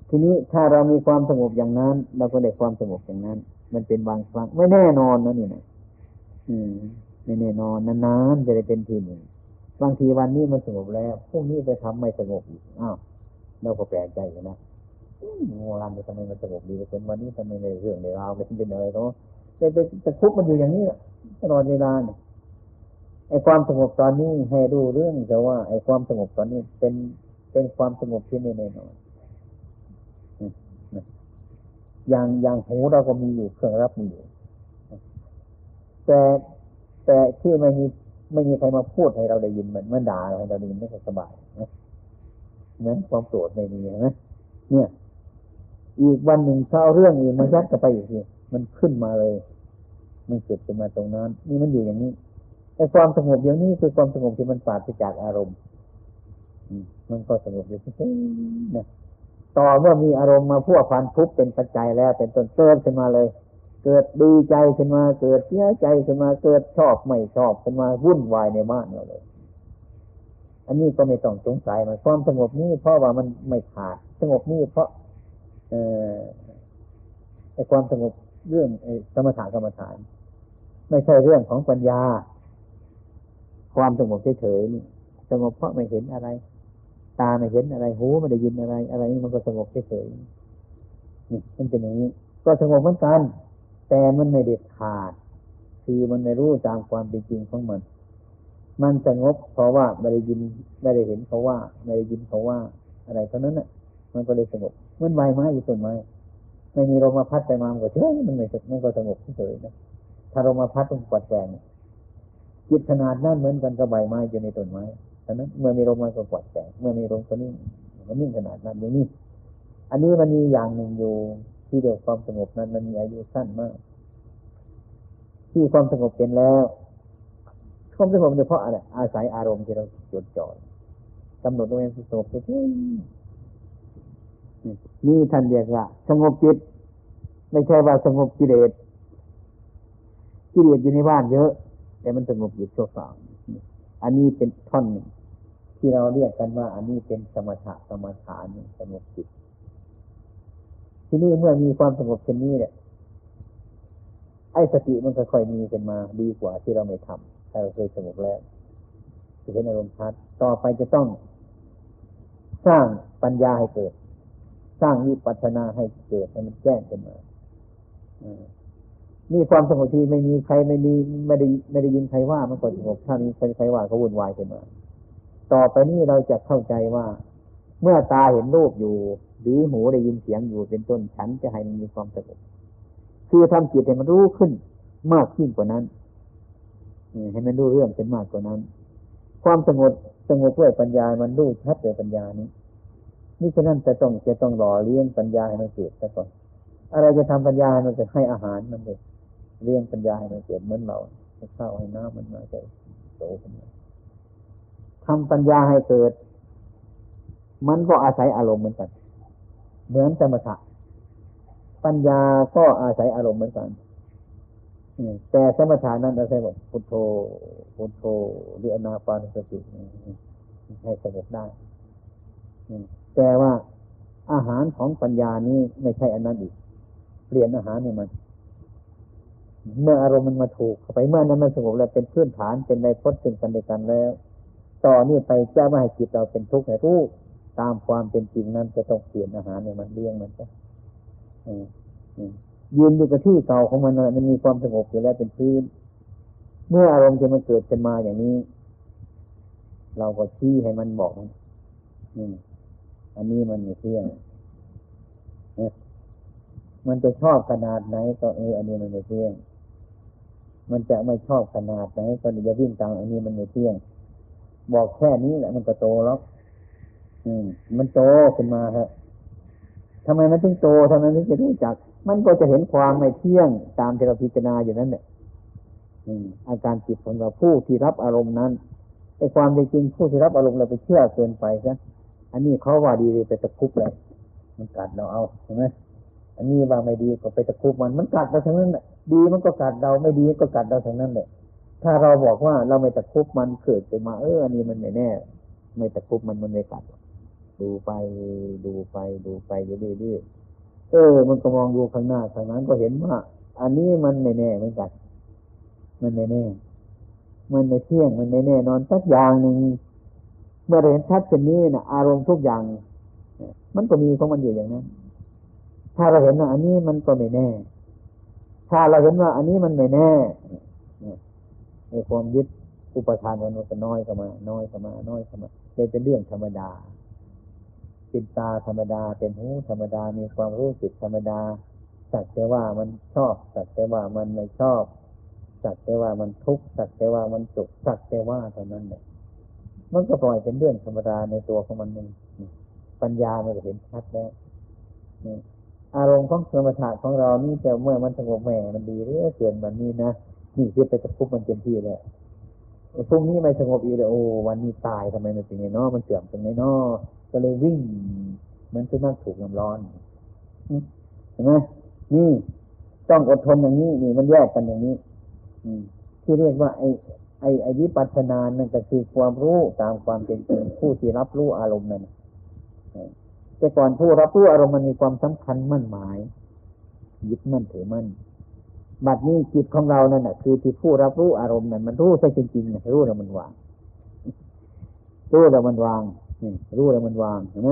ทีนี้ถ้าเรามีความสงบอย่างนั้น เราก็ได้ความสงบอย่างนั้น มันเป็นบางครั้งไม่แน่นอนนะนี่นะอืมไม่แน่นอนนานๆจะได้เป็นทีหนึ่งบางทีวันนี้มันสงบแล้วพรุ่งนี้ไปทำไม่สงบอีกอ้าวเราก็แปลกใจนะ โมรันทำไมมันสงบดีเป็นวันนี้ทำไมในเรื่องในราวเป็นเป็นอะไรเนาะแต่แต่ทุกมันอยู่อย่างนี้ตลอดเวลาเนี่ยไอ้ความสงบตอนนี้ให้ดูเรื่องแต่ว่า ไอ้ความสงบตอนนี้เป็นเป็นความสงบที่ไม่แน่นอนอย่างอย่างหูเราก็มีอยู่เครื่องรับมีอยู่แต่แต่ที่ไม่มีไม่มีใครมาพูดให้เราได้ยินเหมือนเมื่อด่าเราให้เราได้ยินไม่สบายนะเหมือนความโกรธไม่มีนะเนี่ย อีกวันหนึ่งเขาเอาเรื่องอื่นมายัดกันไปอีกทีมันขึ้นมาเลย มันเกิดขึ้นมาตรงนั้น นี่มันอยู่อย่างนี้ไอ้ความสงบอย่างนี้คือความสงบที่มันปราศจากอารมณ์มันก็สงบอยู่ที่นี่ต่อเมื่อมีอารมณ์มาพัวพันทุกเป็นปัจจัยแล้ว เป็นต้นเติมขึ้นมาเลย เกิดดีใจขึ้นมา เกิดเสียใจขึ้นมา เกิดชอบไม่ชอบขึ้นมาวุ่นวายในบ้านเราเลย อันนี้ก็ไม่ต้องสงสัยมันความสงบนี้เพราะว่ามันไม่ขาด สงบนี้เพราะ ไอความสงบเรื่องไอสมถะกรรมฐาน ไม่ใช่เรื่องของปัญญา ความสงบเฉยๆนี่สงบเพราะไม่เห็นอะไร ตาไม่เห็นอะไร หูไม่ได้ยินอะไร อะไรนี่มันก็สงบเฉยๆนี่มันเป็นอย่างนี้ ก็สงบเหมือนกัน แต่มันไม่เด็ดขาด คือมันไม่รู้ตามความเป็นจริงของมัน มันสงบเพราะว่าไม่ได้ยินไม่ได้เห็นเขาว่าไม่ได้ยินเขาว่าอะไรเท่านั้นน่ะ มันก็เลยสงบ มือนใบไม้อยู่ต้นไม้ไม่มีลมมาพัดไปมาก็เฉยมันไม่มันก็สงบเฉยนะถ้าลมมาพัดต้องกวาดแกงจิตขนาดนั้นเหมือนกันกับใบไม้อยู่ในต้นไม้ฉะนั้นเมื่อมีลมมันก็กวาดแสงเมื่อมีลมก็นิ่งมันนิ่งขนาดนั้นอย่างนี้อันนี้มันมีอย่างหนึ่งอยู่ที่เดียวความสงบนั้นมันมีอายุสั้นมาก ที่ความสงบเป็นแล้วความสงบเฉพาะอะไรอาศัยอารมณ์ที่เราจดจ่อกำหนดตัวเองสงบไปที่ นี่ท่านเรียกว่า สงบจิต ไม่ใช่ว่าสงบกิเลสกิเลสอยู่ในบ้านเยอะ แต่มันสงบจิตชั่วคราวอันนี้เป็นท่อนหนึ่งที่เราเรียกกันว่า อันนี้เป็นสมถะสมถานสงบจิต ที่นี่เมื่อมีความสงบเช่นนี้เนี่ยไอ้สติมันค่อยๆมีขึ้นมาดีกว่าที่เราไม่ทำถ้าเราเคยสงบแล้วจะเห็นอารมณ์ชัดต่อไปจะต้อง สร้างปัญญาให้เกิด สร้างวิปัสสนาให้เกิดให้มันแจ้งขึ้นมานี่ความสงบที่ไม่มีใครไม่มีไม่ได้ไม่ได้ยินใครว่ามันก็สงบถ้ามีใครว่าก็วุ่นวายขึ้นมา ต่อไปนี้เราจะเข้าใจว่า เมื่อตาเห็นรูปอยู่ หรือหูได้ยินเสียงอยู่เป็นต้นฉันจะให้มันมีความสงบคือทำจิตให้มันรู้ขึ้นมากขึ้นกว่านั้นให้มันรู้เรื่องเป็นมากกว่านั้น ความสงบสงบด้วยปัญญามันรู้ชัดเลยปัญญานี้ นี่ฉะนั้นจะต้องจะต้องหล่อเลี้ยงปัญญาให้มันเกิดซะก่อน อะไรจะทำปัญญามันจะให้อาหารมันเลยเลี้ยงปัญญาให้มันเกิดเหมือนเราให้ข้าวให้น้ำมันมาใจโตขึ้นมาทำปัญญาให้เกิด มันก็อาศัยอารมณ์เหมือนกัน เหมือนสมถะปัญญาก็อาศัยอารมณ์เหมือนกันแต่สมถะนั้นอาศัยแบบพุทโธ พุทโธหรืออนาปานสติให้สงบได้ แต่ว่าอาหารของปัญญานี้ไม่ใช่อันนั้นอีก เปลี่ยนอาหารเนี่ยมัน เมื่ออารมณ์มันมาถูกเข้าไปเมื่อนั้นมันสงบแล้วเป็นพื้นฐานเป็นในพจน์เป็นกันในกันแล้ว ต่อนนี้ไปจะไม่ให้จิตเราเป็นทุกข์ให้รู้ตามความเป็นจริงนั้นจะต้องเปลี่ยนอาหารเนี่ยมันเลี้ยงมันจะยืนอยู่กับที่เก่าของมันมันมีความสงบอยู่แล้วเป็นพื้น เมื่ออารมณ์จะมันเกิดขึ้นมาอย่างนี้ เราก็ชี้ให้มันบอกมัน อันนี้มันไม่เที่ยงมันจะชอบขนาดไหน ก็เออ อันนี้มันไม่เที่ยง มันจะไม่ชอบขนาดไหน ก็จะวิ่งตามอันนี้มันไม่เที่ยง บอกแค่นี้แหละ มันก็โตแล้วอืม มันโตขึ้นมาครับทำไมมันถึงโตทำไมมันจะรู้จัก มันก็จะเห็นความไม่เที่ยงตามที่เราพิจารณาอยู่นั่นแหละอาการจิตของเราผู้ที่รับอารมณ์นั้นไอ้ความเป็นจริงผู้ที่รับอารมณ์เราไปเชื่อเกินไปซะ อันนี้เขาว่าดีไปตะคุบเลย มันกัดเราเอาใช่ไหมอันนี้ว่าไม่ดีก็ไปตะคุบมัน มันกัดเราทั้งนั้นแหละดีมันก็กัดเราไม่ดีก็กัดเราทั้งนั้นแหละถ้าเราบอกว่าเราไม่ตะคุบมันเกิดไปมา เอออันนี้มันไม่แน่ ไม่ตะคุบมันมันไม่กัด ดูไปดูไปดูไปเรื่อยๆเออ มันก็มองดูข้างหน้าข้างนั้นก็เห็นว่า อันนี้มันไม่แน่เหมือนกันมันไม่แน่ มันไม่เที่ยงมันไม่แน่นอนสักอย่างหนึ่ง เมื่อเห็นชัดเช่นนี้นะอารมณ์ทุกอย่าง มันก็มีของมันอยู่อย่างนั้น ถ้าเราเห็นว่าอันนี้มันก็ไม่แน่ ถ้าเราเห็นว่า อันนี้มันไม่แน่ในความยึดอุปทานมันก็น้อยเข้ามา น้อยเข้ามา น้อยเข้ามาเป็นเรื่องธรรมดาเป็นตาธรรมดา เป็นหูธรรมดา มีความรู้สึกธรรมดา สักแต่ว่ามันชอบ สักแต่ว่ามันไม่ชอบ สักแต่ว่ามันทุกข์ สักแต่ว่ามันสุข สักแต่ว่าเท่านั้นเลย มันก็ปล่อยเป็นเรื่องธรรมดาในตัวของมันเองปัญญามันก็เห็นชัดแล้วอารมณ์ของสมถะของเรานี่แต่เมื่อมันสงบแม่มันดีเรื่อเกินมันนี่นะนี่คือไปตะคุบมันเต็มที่เลยไอ้พรุ่งนี้ไม่สงบอีกเลยโอ้วันนี้ตายทำไมมันเป็นไงเนาะมันเสื่อมตรงไหนเนาะก็เลยวิ่งเหมือนสุนัขถูกน้ำร้อนเห็นไหมนี่ต้องอดทนอย่างนี้นี่มันแยกกันอย่างนี้ อืมที่เรียกว่าไอ้ ไอ้ไอ้วิปัสสนานั่นก็คือความรู้ตามความเป็นจริงผู้ที่รับรู้อารมณ์นั้นแต่ก่อนผู้รับรู้อารมณ์มันมีความสำคัญมั่นหมายยึดมั่นถือมั่นบัดนี้จิตของเรานั่นแหะคือที่ผู้รับรู้อารมณ์นั้นมันรู้ใช่จริงๆรู้แล้วมันวาง รู้แล้วมันวางรู้แล้วมันวางเห็นไหม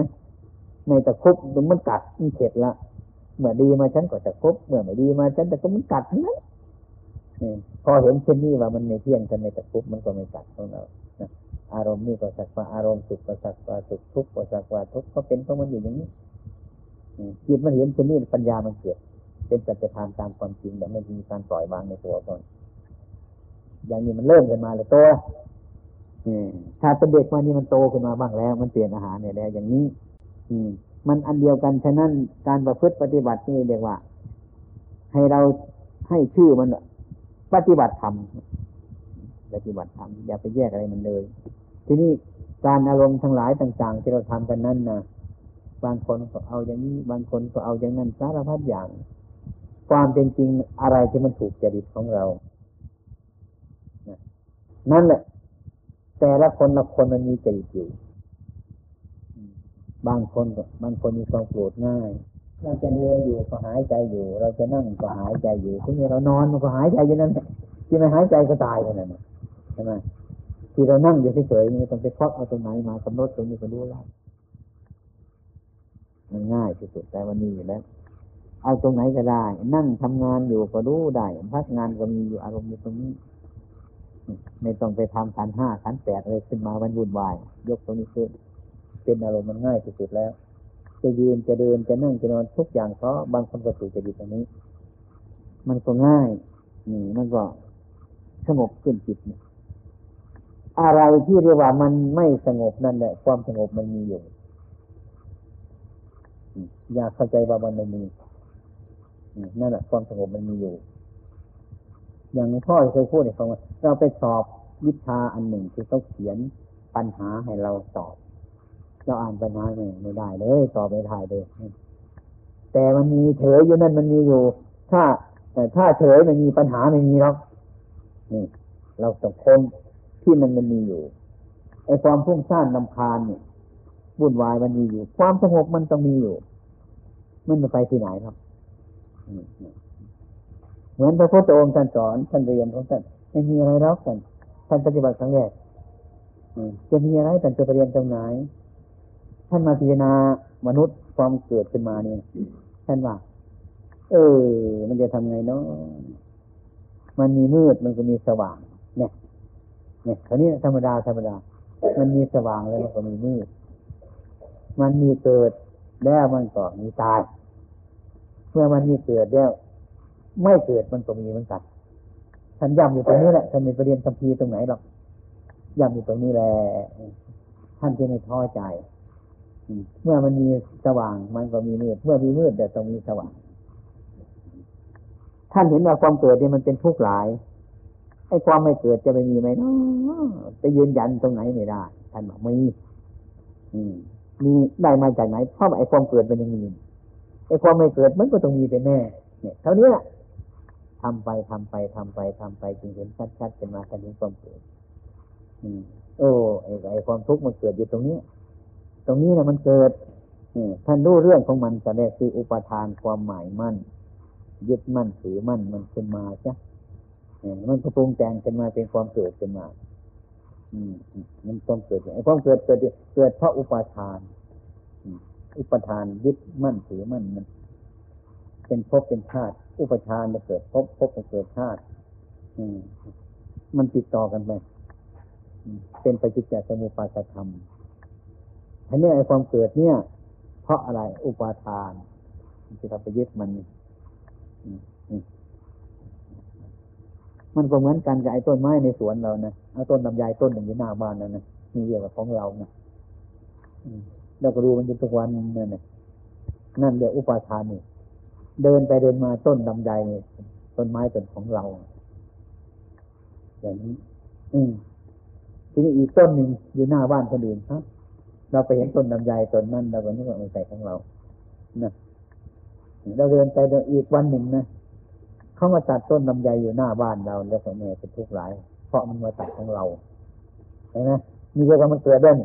ไม่ตะคุบมันกัดมันเข็ดละเมื่อดีมาฉันก็จะคบเมื่อไม่ดีมาฉันแต่ก็มันกัดทั้งนั้น พอเห็นเช่นนี้ว่ามันไม่เที่ยงกันในตะคุบมันก็ไม่กัดของเราอารมณ์นี่ก็สักว่าอารมณ์สุขก็สักว่าสุขทุกข์ก็สักว่าทุกข์ก็เป็นของมันอยู่อย่างนี้จิตมันเห็นเช่นนี้ปัญญามันเกิด เป็นสัจธรรมตามความจริงแต่ไม่มีการปล่อยวางในตัวตนอย่างนี้มันเริ่มกันมาเลยตัวถ้าเป็นเด็กมานี่มันโตขึ้นมาบ้างแล้ว มันเปลี่ยนอาหารเนี่ยแล้วอย่างนี้ อืม มันอันเดียวกันฉะนั้นการประพฤติปฏิบัตินี่เรียกว่า ให้เราให้ชื่อมัน ปฏิบัติธรรมปฏิบัติธรรมอย่าไปแยกอะไรมันเลย ทีนี้การอารมณ์ทั้งหลายต่าง ๆ ที่เราทำกันนั้นนะบางคนก็เอาอย่างนี้ บางคนก็เอาอย่างนั้นสารพัดอย่าง ความเป็นจริงอะไรที่มันถูกจริตของเรานั่นแหละ แต่ละคนละคนมันมีจริตอยู่บางคนบางคนมีความโกรธง่าย เราจะเดินอยู่ก็หายใจอยู่ เราจะนั่งก็หายใจอยู่ที่นี่เรานอนมันก็หายใจอยู่นั่นที่ไม่หายใจก็ตายกันนั่นใช่ไหมที่เรานั่งอยู่เฉยๆนี่ต้องไปเควักเอาตรงไหนมากำหนดตรงนี้ก็รู้แล้วมันง่ายที่สุดแต่วันนี้อยู่แล้ว เอาตรงไหนก็ได้ นั่งทำงานอยู่ก็รู้ได้พักงานก็มีอยู่อารมณ์อยู่ตรงนี้ไม่ต้องไปทำขันห้าขันแปดอะไรขึ้นมามันวุ่นวาย ยกตรงนี้ขึ้นเป็นอารมณ์มันง่ายที่สุดแล้ว จะยืนจะเดินจะนั่งจะนอนทุกอย่างเพราะบางคนก็ถูกจะดีตรงนี้ มันก็ง่ายนี่มันก็สงบขึ้นจิตอะไรที่เรียกว่ามันไม่สงบนั่นแหละความสงบมันมีอยู่อยากเข้าใจว่ามันไม่มีนั่นแหละความสงบมันมีอยู่ อย่างพ่อเคยพูดในฟังว่าเราไปสอบวิชาอันหนึ่งที่เขาเขียนปัญหาให้เราตอบ เราอ่านปัญหาไม่ไม่ได้เลยตอบไม่ได้เลยแต่มันมีเฉยอยู่นั่นมันมีอยู่ ถ้าแต่ถ้าเฉยไม่มีปัญหาไม่มีหรอกนี่ เราต้องคนที่มันมันมีอยู่ไอ้ความพุ่งสร้างนำคาญเนี่ยวุ่นวายมันมีอยู่ ความสงบมันต้องมีอยู่ มันจะไปที่ไหนครับเหมือนพระพุทธองค์ท่านสอนท่านเรียนของท่านไม่มีอะไรแล้วกันท่านปฏิบัติครั้งแรกจะมีอะไรท่านจะไปเรียนตรงไหน ท่านมาพิจารณามนุษย์ความเกิดขึ้นมาเนี่ยท่านว่า เออ มันจะทำไงเนาะมันมีมืดมันก็มีสว่าง เนี่ย เนี่ยคราวนี้ธรรมดาธรรมดา มันมีสว่างแล้วมันก็มีมืด มันมีเกิดแล้วมันก็มีตาย เมื่อมันมีเกิดแล้ว ไม่เกิดมันก็มีเหมือนกันท่านย้ำอยู่ตรงนี้แหละท่านไม่ไปเรียนคัมภีตรงไหนหรอกย้ำอยู่ตรงนี้แหละท่านจะไม่ท้อใจ เมื่อมันมีสว่างมันก็มีมืด เมื่อมีมืดแต่ต้องมีสว่าง ท่านเห็นว่าความเกิดเนี่ยมันเป็นทุกข์หลายไอ้ความไม่เกิดจะไม่มีไหมเนาะไปยืนยันตรงไหนไม่ได้ท่านบอกมีมีได้มาจากไหนเพราะไอ้ความเกิดมันยังมีไอ้ความไม่เกิดมันก็ต้องมีไปแน่เนี่ยเท่านี้แหละทำไปทำไปทำไปทำไปจึงเห็นชัดๆเป็นมาทันนี้ความเกิด อืมโอ้ไอ้ไอ้ความทุกข์มันเกิดอยู่ตรงนี้ ตรงนี้นะมันเกิดท่านรู้เรื่องของมันแต่แรกคืออุปทานความหมายมั่น ยึดมั่นถือมั่นมันขึ้นมาจ้ะมันก็ปรุงแต่งขึ้นมาเป็นความเกิดขึ้นมา อืมมันความเกิดไอ้ความเกิดเกิดเกิดเพราะอุปทานอุปทานยึดมั่นถือมั่นมัน เป็นภพเป็นชาติ อุปทานมันเกิดภพภพมันเกิดชาติ อืมมันติดต่อกันไปเป็นปฏิจจสมุปบาทธรรม ทีนี้ไอ้ความเกิดเนี่ย เพราะอะไร อุปาทานที่เราไปยึดมันมันก็เหมือนกันกับไอ้ต้นไม้ในสวนเรานะเอาต้นลำไยต้นหนึ่งอยู่หน้าบ้านนั่นนะนี่เรียกว่าของเรานะเราก็ดูมันอยู่ทุกวันนั่นนะนั่นเรียกอุปาทานนี่เดินไปเดินมาต้นลำไยนี่ต้นไม้เป็นของเรา อย่างนี้ อืมทีนี้อีกต้นหนึ่งอยู่หน้าบ้านคนอื่นครับ เราไปเห็นต้นลำไยต้นนั้นเราก็นึกว่าไม่ใช่ของเรานะเราเดินไปอีกวันหนึ่งนะเขามาตัดต้นลำไยอยู่หน้าบ้านเรา แล้วก็แม่เป็นทุกข์หลาย เพราะมันมาตัดของเราเห็นไหมมีเรื่องมันเกิดเด่น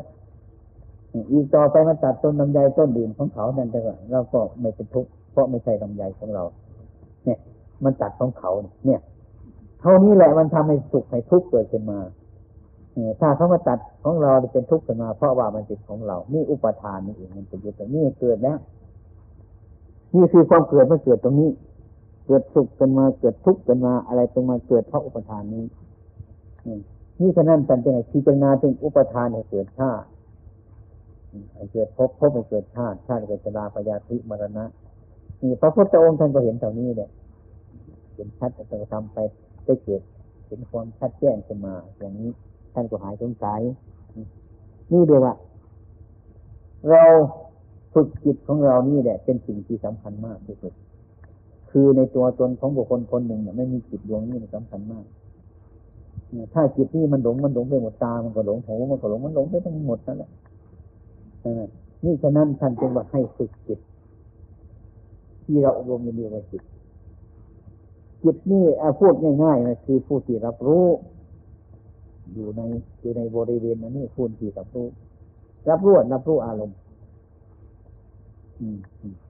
อีกต่อไปมันตัดต้นลำไยต้นอื่นของเขานั่นแต่ว่าเราก็ไม่เป็นทุกข์เพราะไม่ใช่ลำไยของเรา เนี่ย มันตัดของเขาเนี่ยเท่านี้แหละมันทำให้สุขให้ทุกข์เกิดขึ้นมา ถ้าเขามาตัดของเราเป็นทุกข์ขึ้นมาเพราะว่ามันเป็นของเรา นี่อุปทานนี่เองมันเป็นยึดแต่นี่เกิดแล้วนี่คือความเกิดมันเกิดตรงนี้ เกิดสุขกันมาเกิดทุกข์กันมาอะไรตรงมาเกิดเพราะอุปทานนี้นี่ฉะนั้นกันจะไหนพิจารณาถึงอุปทานให้เกิดชาติเกิดพบพบให้เกิดชาติชาติเกิดชราพยาธิมรณะนี่พระพุทธองค์ท่านก็เห็นเท่านี้เนี่ยเห็นชัดจะทำไปได้เกิดเห็นความชัดแจ้งขึ้นมาอย่างนี้ ท่านก็หายสงสัย นี่เดียวว่า เราฝึกจิตของเรานี่แหละ เป็นสิ่งที่สำคัญมากที่สุด คือในตัวตนของบุคคลคนหนึ่งเนี่ยไม่มีจิตดวงนี้สำคัญมากถ้าจิตนี่มันหลงมันหลงไปหมดตา มันก็หลงหูมันก็หลงมันหลงไปทั้งหมดนั่นแหละนี่ฉะนั้นท่านจึงว่าให้ฝึกจิต ที่เราอบรมเรียกว่าจิตจิตนี่พูดง่ายๆนะคือผู้ที่รับรู้ อยู่ในอยู่ในบริเวณนั้นนี่คุณที่รับรู้รับรู้รับรู้อารมณ์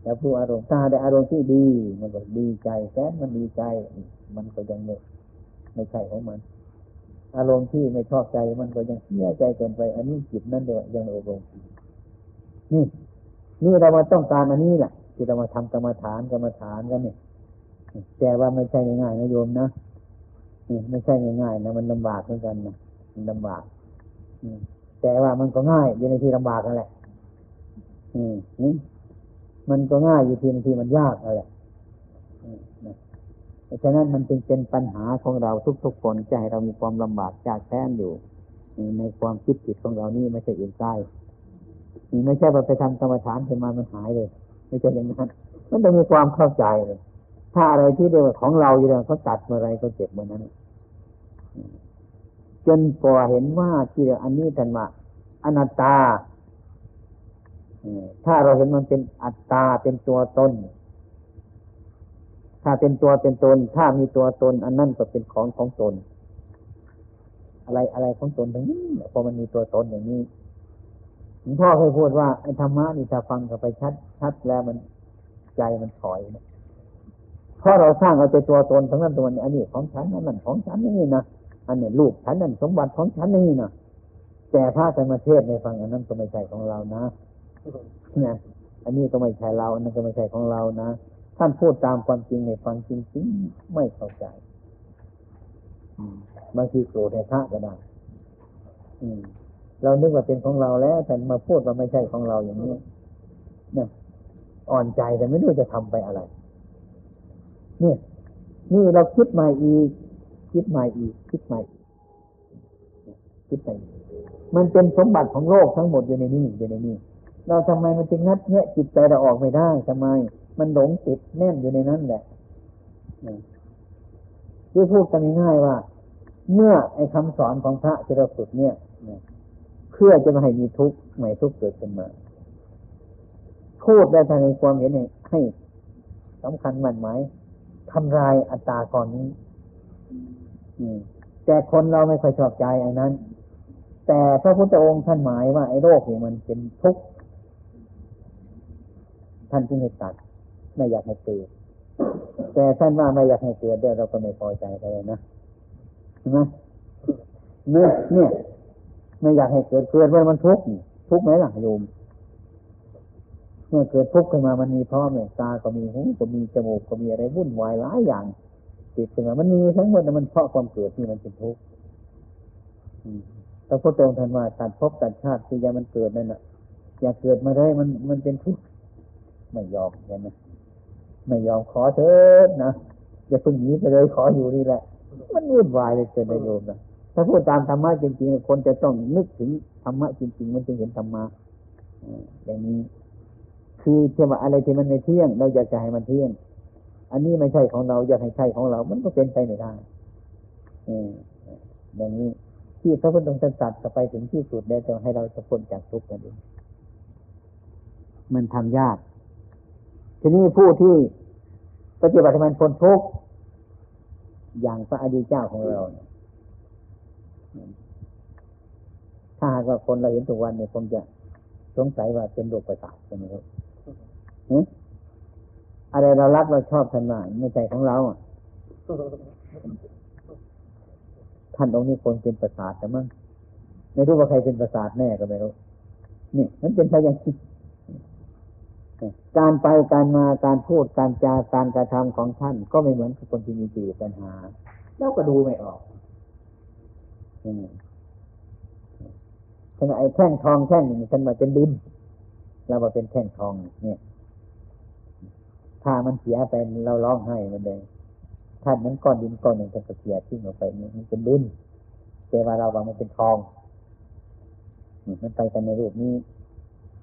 รับรู้อารมณ์ถ้าได้อารมณ์ที่ดี มันก็ดีใจแสนมันดีใจ มันก็ยังไม่ไม่ใช่ของมัน อารมณ์ที่ไม่ชอบใจมันก็ยังเสียใจเกินไป อันนี้จิตนั่นเดียวยังไม่อบรมนี่ นี่เรามาต้องการอันนี้แหละที่เรามาทำกรรมฐานกรรมฐานกันเนี่ยแต่ว่าไม่ใช่ง่ายๆนะโยมนะไม่ใช่ง่ายๆนะมันลำบากเหมือนกันนะ ลำบากแต่ว่ามันก็ง่ายอยู่ในที่ลำบากนั่นแหละมมันก็ง่ายอยู่ที่บางทีมันยากนั่นแหละฉะนั้นมันจึงเป็นปัญหาของเราทุกๆคนจะให้เรามีความลำบากจากแท้นอยู่ ในความคิดผิดของเรานี่ไม่ใช่อื่นใกล้นี่ไม่ใช่ว่าไปทำกรรมฐานขึ้นมามันหายเลย ไม่ใช่อย่างนั้นมันต้องมีความเข้าใจเลย ถ้าอะไรที่เดียวของเราอยู่แล้วเขาตัดเมื่อไรก็เจ็บเมื่อนั้น จนกว่าเห็นว่าที่อันนี้ท่านว่าอนัตตาถ้าเราเห็นมันเป็นอัตตาเป็นตัวตน ถ้าเป็นตัวเป็นตน ถ้ามีตัวตน อันนั้นก็เป็นของของตน อะไรอะไรของตนทั้งนี้พอมันมีตัวตนอย่างนี้หลวงพ่อเคยพูดว่าไอ้ธรรมะนี่ถ้าฟังกันไปชัดชัดแล้วมันใจมันถอยเพราะเราสร้างเอาใจตัวตนทั้งนั้นตัวนี้อันนี้ของฉันนั่นของฉันนี่นะ อันนี้ลูกฉันนั่นสมบัติของฉันนี่นะแต่พระธรรมเทศในฟังอันนั้นก็ไม่ใช่ของเรานะนะอันนี้ก็ไม่ใช่เรา อันนั้นก็ไม่ใช่ของเรานะท่านพูดตามความจริงในฟังจริงๆไม่เข้าใจบางทีโกรธในพระก็ได้เรานึกว่าเป็นของเราแล้ว แต่มาพูดว่าไม่ใช่ของเราอย่างนี้เนี่ยอ่อนใจแต่ไม่รู้จะทำไปอะไร เนี่ย นี่เราคิดมาอีก คิดใหม่อีก คิดใหม่คิดไปมันเป็นสมบัติของโลกทั้งหมดอยู่ในนี้อยู่ในนี้เราทำไมมันจึงงัดแงะจิตใจเราออกไม่ได้ทำไม มันหลงติดแน่นอยู่ในนั้นแหละที่พูดกันง่ายๆว่า เมื่อไอ้คำสอนของพระที่เราฝึกเนี่ยเพื่อจะมาให้มีทุกข์ไม่ทุกข์เกิดขึ้นมาพูดได้ภายในความเห็นให้สำคัญมันไหมายทำลายอัตตาก่อนนี้ แต่คนเราไม่ค่อยชอบใจอันนั้น แต่พระพุทธองค์ท่านหมายว่าไอ้โรคนี่มันเป็นทุกข์ท่านจึงให้ตัดไม่อยากให้เกิดแต่ท่านว่าไม่อยากให้เกิดเดี๋ยวเราก็ไม่พอใจเลยนะใช่ไหมเนี่ยเนี่ย ไม่อยากให้เกิดเกิดว่ามันทุกข์ทุกข์ไหมล่ะโยมเมื่อเกิดทุกข์ขึ้นมามันมีพ่อแม่ตาก็มีหูก็มีจมูกก็มีอะไรวุ่นวายหลายอย่าง ติดขึ้นมามันมีทั้งหมดมันเพราะความเกิดที่มันเป็นทุกข์พระพุทธองค์ท่านว่าตัดภพตัดชาติที่ยามันเกิดนั่นน่ะอย่าเกิดมาเลยมันมันเป็นทุกข์ไม่ยอมใช่ไหมไม่ยอมขอเถิดนะอย่าเพิ่งหนีไปเลยขออยู่นี่แหละ มันวุ่นวายเลยเกินโยมนะถ้าพูดตามธรรมะจริงๆคนจะต้องนึกถึงธรรมะจริง ๆ มันจึงเห็นธรรมะอย่างนี้ คือเชื่อว่าอะไรที่มันไม่เที่ยง เราอยากจะให้มันเที่ยง อันนี้ไม่ใช่ของเราอยากให้ใช่ของเรา มันก็เป็นไปไม่ได้อย่างนี้ที่พระพุทธองค์ตรัสจะไปถึงที่สุดแล้วจะให้เราจะพ้นจากทุกข์กันเองมันทำยาก ทีนี้ผู้ที่ปฏิบัติมันพ้นทุกข์อย่างพระอดีตเจ้าของเราเนี่ยถ้าหากว่าคนเราเห็นทุกวันเนี่ยคงจะสงสัยว่าเป็นโรคประสาทใช่ไหมครับ อะไรเรารักเราชอบท่านมาไม่ใช่ของเราท่านองค์นี้คนเป็นประสาทแต่มั้งไม่รู้ว่าใครเป็นประสาทแน่ก็ไม่รู้นี่มันเป็นไปอย่างนี้การไปการมาการพูดการจาการกระทำของท่านก็ไม่เหมือนคนที่มีปีปัญหา แล้วก็ดูไม่ออกฉะนั้นไอ้แท่งทองแท่งหนึ่งฉันมาเป็นดินเรามาเป็นแท่งทองเนี่ย ถ้ามันเสียไปเราร้องไห้มันเลยถ้ามันก้อนดินก้อนหนึ่งจะเสียทิ้งออกไปมันเป็นดินแต่ว่าเราบางมันเป็นทองมันไปกันในรูปนี้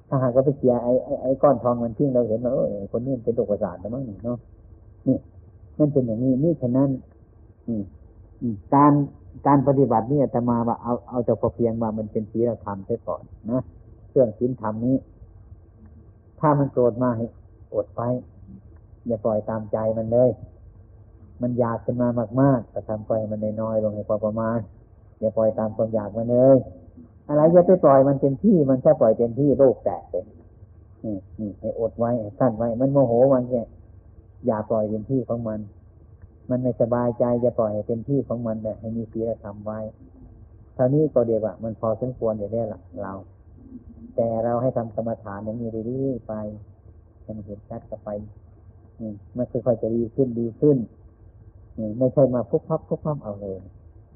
ถ้าหากเราไปเสียไอ้ไอ้ก้อนทองมันทิ้งเราเห็นว่าเออคนนี้เป็นโรคประสาทแล้วมั้งเนาะนี่มันเป็นอย่างนี้นี่ฉะนั้นการการปฏิบัตินี่แต่มาว่าเอาเอาจากพอเพียงมามันเป็นศีลธรรมใช่ก่อนนะเรื่องศีลธรรมนี้ ถ้ามันโกรธมาให้อดไป อย่าปล่อยตามใจมันเลย มันอยากขึ้นมามากๆแต่ทำไปมันน้อยๆลงให้พอประมาณ อย่าปล่อยตามความอยากมันเลย อะไรอย่าไปปล่อยมันเต็มที่ มันแค่ปล่อยเต็มที่โรคแตกเป็นนี่นี่ให้อดไว้สั้นไว้ มันโมโหมันแค่อย่าปล่อยเต็มที่ของมัน มันไม่สบายใจจะปล่อยให้เป็นที่ของมันแบบให้มีศีลธรรมไว้เท่านี้ก็เดียวว่ามันพอสมควรเดี๋ยวนี้ละเรา แต่เราให้ทำกรรมฐานอย่างนี้เรื่อยๆไปให้มันเห็นชัดกับไป มันค่อยๆจะดีขึ้นดีขึ้นไม่ใช่มาพุกพับพุกพับเอาเลย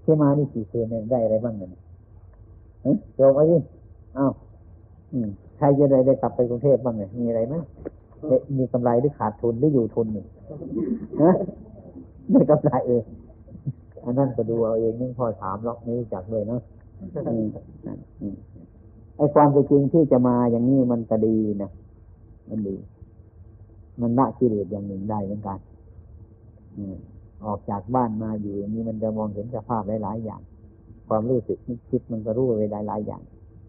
ที่มานี่สี่คืนเนี่ยได้อะไรบ้างเนี่ยเฮ้ยโยมไว้ดิอ้าวใครจะได้ได้กลับไปกรุงเทพบ้างเนี่ยมีอะไรไหมมีกำไรหรือขาดทุนหรืออยู่ทุนนี่นะได้กำไรเองอันนั้นก็ดูเอาเองนึงพอถามล็อกนี้จักเลยเนาะไอ้ความเป็นจริงที่จะมาอย่างนี้มันก็ดีนะมันดี มันละกิเลสอย่างหนึ่งได้เหมือนกันออกจากบ้านมาอยู่อย่างนี้มันจะมองเห็นสภาพหลายๆอย่าง ความรู้สึกนึกคิดมันก็รู้ไปหลายๆอย่าง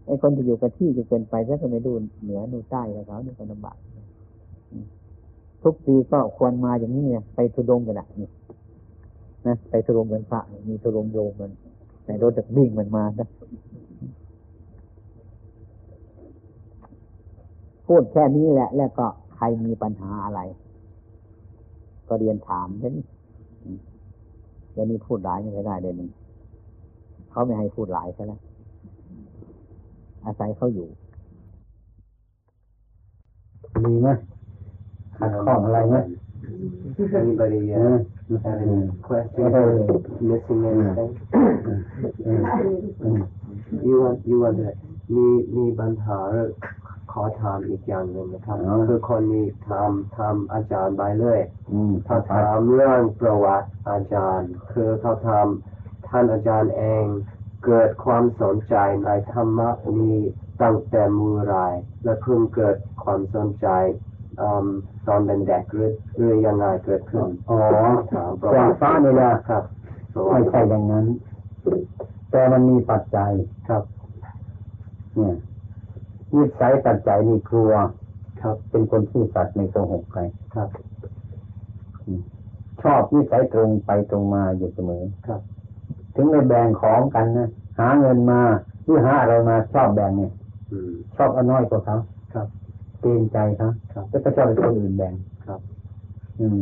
ไอ้คนที่อยู่กับที่จะเกินไปแล้วก็ไม่ดูเหนือดูใต้แล้วเขานี่ก็ลำบากทุกปีก็ควรมาอย่างนี้ไปทุดงกันละนี่นะไปทุรงเหมือนพระมีทุรงโยมมันในรถจะวิ่งมันมานะพูดแค่นี้แหละ แล้วก็ ใครมีปัญหาอะไร ก็เรียนถามเช่นเดี๋ยวนี้พูดหลายไม่ได้เลยนี่เขาไม่ให้พูดหลายใช่ไหมอาศัยเขาอยู่ มีไหมขัดข้องอะไรไหม Anybody uh, have any questions or missing anything? you want you want to มีมีปัญหาข อถามอีกอย่างหนึ่งนะครับ คือคนนี้ทำทำอาจารย์ไปเลยถ้าถามเรื่องประวัติอาจารย์ คือเขาทำท่านอาจารย์เองเกิดความสนใจในธรรมะนี้ตั้งแต่มือไรและเพิ่งเกิดความสนใจตอนเป็นเด็กหรือหรือยังไงเกิดขึ้นอ๋อถามประวัติฟ้านี่แหละครับไม่ใช่อย่างนั้น แต่มันมีปัจจัยครับ เนี่ย นิสัยปัจจัยนี่ครัว ครับ เป็นคนซื่อสัตย์ไม่โกหกใครครับ ชอบนิสัยตรงไปตรงมาอยู่เสมอครับ ถึงไม่แบ่งของกันนะหาเงินมาหรือหาอะไรมาชอบแบ่งเนี่ยอืมชอบเอาน้อยกว่าเขาครับเกรงใจเขาครับแล้วก็ชอบให้คนอื่นแบ่งครับ อืม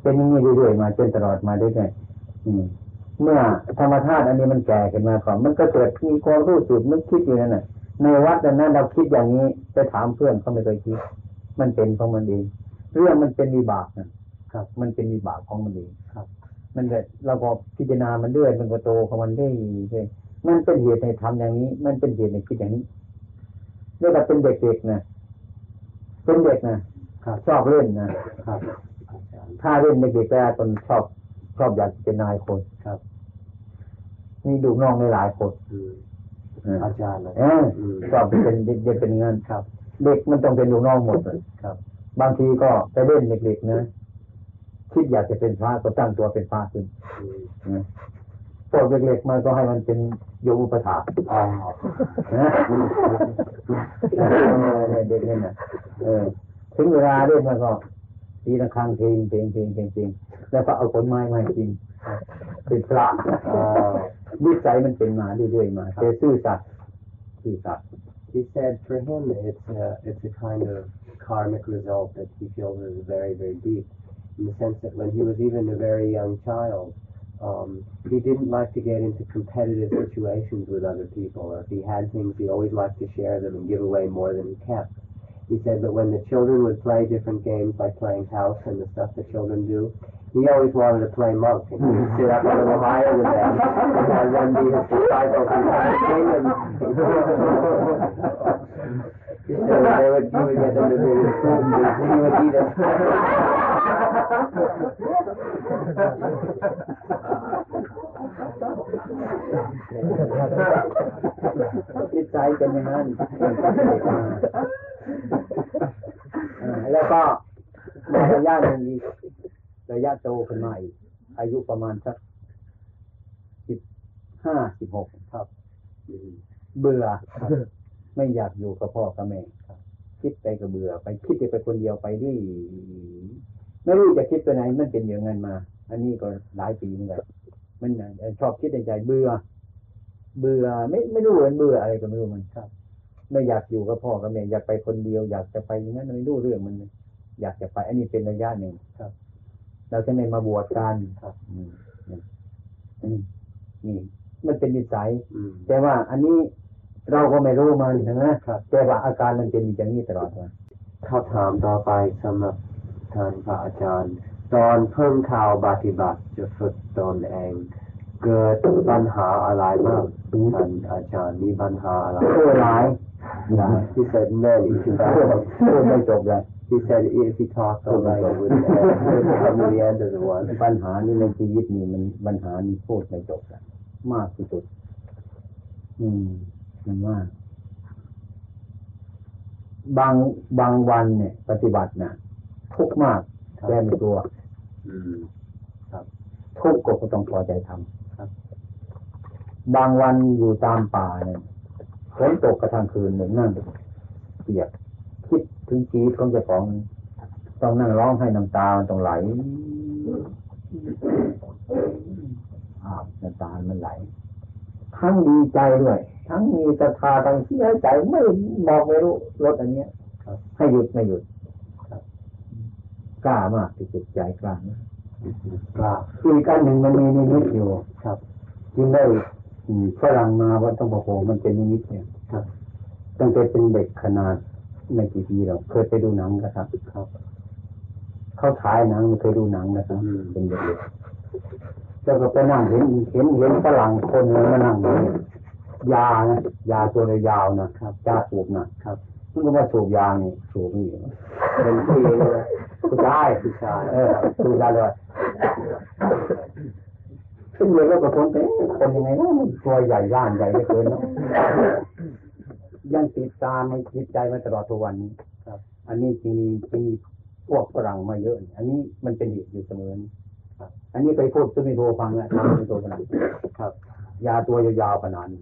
เป็นอย่างนี้เรื่อยๆมาจนตลอดมาเรื่อยๆอืมเมื่อธรรมธาตุอันนี้มันแก่ขึ้นมาก่อนมันก็เกิดมีความรู้สึกนึกคิดอยู่นั่นน่ะ ในวัดนั้นเราคิดอย่างนี้ไปถามเพื่อนเขาไม่เคยคิด มันเป็นของมันเองเรื่องมันเป็นวิบากนะครับ มันเป็นวิบากของมันเองครับ มันเกิดเราพอพิจารณามันเรื่อยมันก็โตของมันเรื่อยเรื่อยมันเป็นเหตุในทำอย่างนี้ มันเป็นเหตุในคิดอย่างนี้เรียกว่าเป็นเด็กๆนะเป็นเด็กนะครับชอบเล่นนะครับ ถ้าเล่นเด็กๆแล้วคนชอบชอบอยากเป็นนายคนครับ มีดูน้องในหลายคน อืมเอออาจารย์นะเออชอบเป็นจะเป็นเงินครับ เด็กมันต้องเป็นลูกน้องหมดเลยครับ บางทีก็ไปเล่นเด็กๆนะคิดอยากจะเป็นพระก็ตั้งตัวเป็นพระขึ้นอืมนะพวกเด็กๆมันก็ให้มันเป็นโยมอุปถาอ๋อนะเออเด็กนี่นะเออถึงเวลาเล่นมันก็ตีระฆังเพลงเพลงเพลงเพลงเพลงแล้วก็เอาผลไม้มาให้กิน เป็นพระ อ่า วิสัยมันเป็นมาเรื่อยๆมาแต่ซื่อสัตย์ซื่อสัตย์ He said for him it's a, it's a kind of karmic result that he feels is very, very deep in the sense that when he was even a very young child, um, he didn't like to get into competitive situations with other people, or if he had things, he always liked to share them and give away more than he kept. He said that when the children would play different games, like playing house and the stuff the children do, he always wanted to play monk, and he would sit up a little higher than them, and have them be his disciples and him. he said they would, he would get them to be his students, he would eat them. it's like an man. แล้วก็ในระยะหนึ่งอีกระยะโตขึ้นมาอีกอายุประมาณสักสิบห้าสิบหกครับ เบื่อไม่อยากอยู่กับพ่อกับแม่ครับ คิดไปก็เบื่อ ไปคิดไปคนเดียวไปเรื่อยไม่รู้จะคิดไปไหนมันเป็นอย่างนั้นมา อันนี้ก็หลายปีเหมือนกันมันชอบคิดในใจเบื่อ เบื่อไม่ไม่รู้เหมันเบื่ออะไรก็ไม่รู้มันครับ ไม่อยากอยู่กับพ่อกับแม่อยากไปคนเดียว อยากจะไปอย่างนั้นไม่รู้เรื่องมันเลยอยากจะไป อันนี้เป็นระยะหนึ่งครับเราจะไม่มาบวชกันครับอืมอืมนี่มันเป็นนิสัยอืมแต่ว่าอันนี้เราก็ไม่รู้มันใช่ไหมแต่ว่าอาการมันเป็นอย่างนี้ตลอดมาเขาถามต่อไปสำหรับท่านพระอาจารย์ ตอนเพิ่งข่าวปฏิบัติจะฝึกตนเอง เกิดปัญหาอะไรบ้างท่านอาจารย์มีปัญหาอะไรโอ้หลาย หลาย He said many พูดไม่จบเลย He said if he talked all night it wouldn't end. It wouldn't come to the end of the one ปัญหานี้ในชีวิตนี่มันปัญหานี้พูดไม่จบเลยมากที่สุด อืม มันมากบางบางวันเนี่ย ปฏิบัตินะทุกข์มากแต่ไม่กลัวอืมทุกข์ก็ต้องพอใจทำครับ บางวันอยู่ตามป่าเนี่ย ฝนตกกระทั่งคืนเหมือนนั่งเปียกคิดถึงชีวิตของเจ้าของต้องนั่งร้องให้น้ำตามันต้องไหลอาบน้ำตามันไหล ทั้งดีใจด้วย ทั้งมีศรัทธาทั้งเสียใจไม่บอกไม่รู้รถอันเนี้ยครับให้หยุดไม่หยุดครับกล้ามากที่สุดใจกล้ามากกราบอีกอันหนึ่งมันมีนิมิตอยู่ครับ จึงได้อืม ฝรั่งมาวัดต้องบอกโหมันเป็นนิมิตเนี่ยครับตั้งแต่เป็นเด็กขนาดไม่กี่ปีเราเคยไปดูหนังนะครับครับเขาฉายหนังเคยดูหนังนะครับอืมเป็นเด็กๆแล้วก็ไปนั่งเห็นเห็นเห็นฝรั่งคนหนึงมานั่งอยู่เนี่ยยานะยาตัวเลยยาวนะครับยาสูบนะครับมันก็มาสูบยานี่สูบนี่เป็นผู้หญิงนะผู้ชายผู้ชายเออสูบยาเลย ซึ่งเลยก็กระทนไปคนยังไงนะมันตัวใหญ่ร่างใหญ่เหลือเกินเนาะยังติดตามมันจิตใจมาตลอดทุกวันนี้ครับ อันนี้จริงจริงพวกฝรั่งมาเยอะ อันนี้มันเป็นเหตุอยู่เสมอนี่ครับอันนี้ไปพูดตุมิโทฟังแล้วทำตุมิโทฝรั่งครับเยาตัวยาวๆขนาดนี้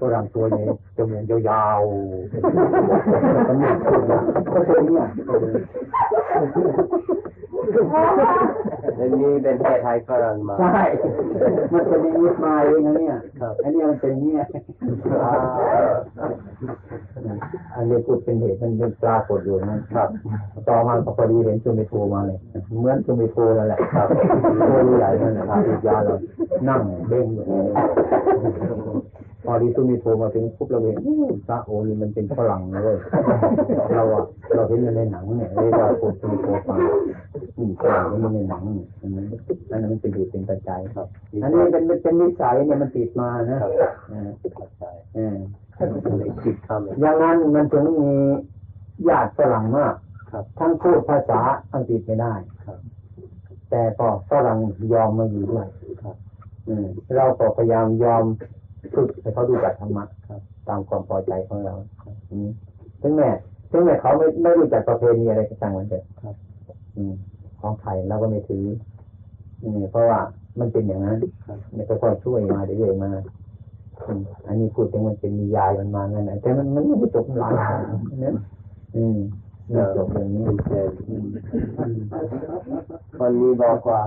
ฝรั่งตัวนี้จมูกยาวๆมันไม่ถูกนะก็เป็นเนี่ย แล้วนี่เป็นเพศไทยฝรั่งมา ใช่มันเป็นนิมิตมาเองนะเนี่ยครับอันนี้มันเป็นเนี่ยอันนี้พูดเป็นเหตุมันเป็นปรากฏอยู่นะครับ ต่อมาก็พอดีเห็นซูมิโทมาเลย เหมือนซูมิโทนั่นแหละครับตัวใหญ่นั่นแหละครับอีกยาเรานั่งเบ้งอยู่นี่ พอดีซูมิโทมาถึงปุ๊บเราเห็นอู้พระโอนี่มันเป็นฝรั่งเลยเราอะเราเห็นมันในหนังเนี่ยเรียกว่าพูดซูมิโทฟังอืมฝรั่งมันในหนังเนี่ยอันนั้นอันนั้นมันเป็นเหตุเป็นปัจจัยครับ อันนี้เป็นเป็นนิสัยเนี่ยมันติดมานะเออเข้าใจเออเลยคิดคำเลยอย่างนั้นมันถึงมีญาติฝรั่งมากครับทั้งพูดภาษาอังกฤษไม่ได้ครับแต่ก็ฝรั่งยอมมาอยู่ด้วยครับอืมเราก็พยายามยอม ฝึกให้เขาดูจักธรรมะครับ ตามความพอใจของเราอืมถึงแม้ถึงแม้เขาไม่ไม่รู้จักประเพณีอะไรก็ช่างมันเถอะครับอืมของไทยเราก็ไม่ถืออืมเพราะว่ามันเป็นอย่างนั้นครับเนี่ยค่อยๆช่วยมาเรื่อยๆมาอืมอันนี้พูดถึงมันเป็นนิยายมันมานั่นแหละแต่มันมันไม่จบหลายเนี่ยอืมไม่จบอย่างนี้เป็นเช่นคนนี้บอกว่า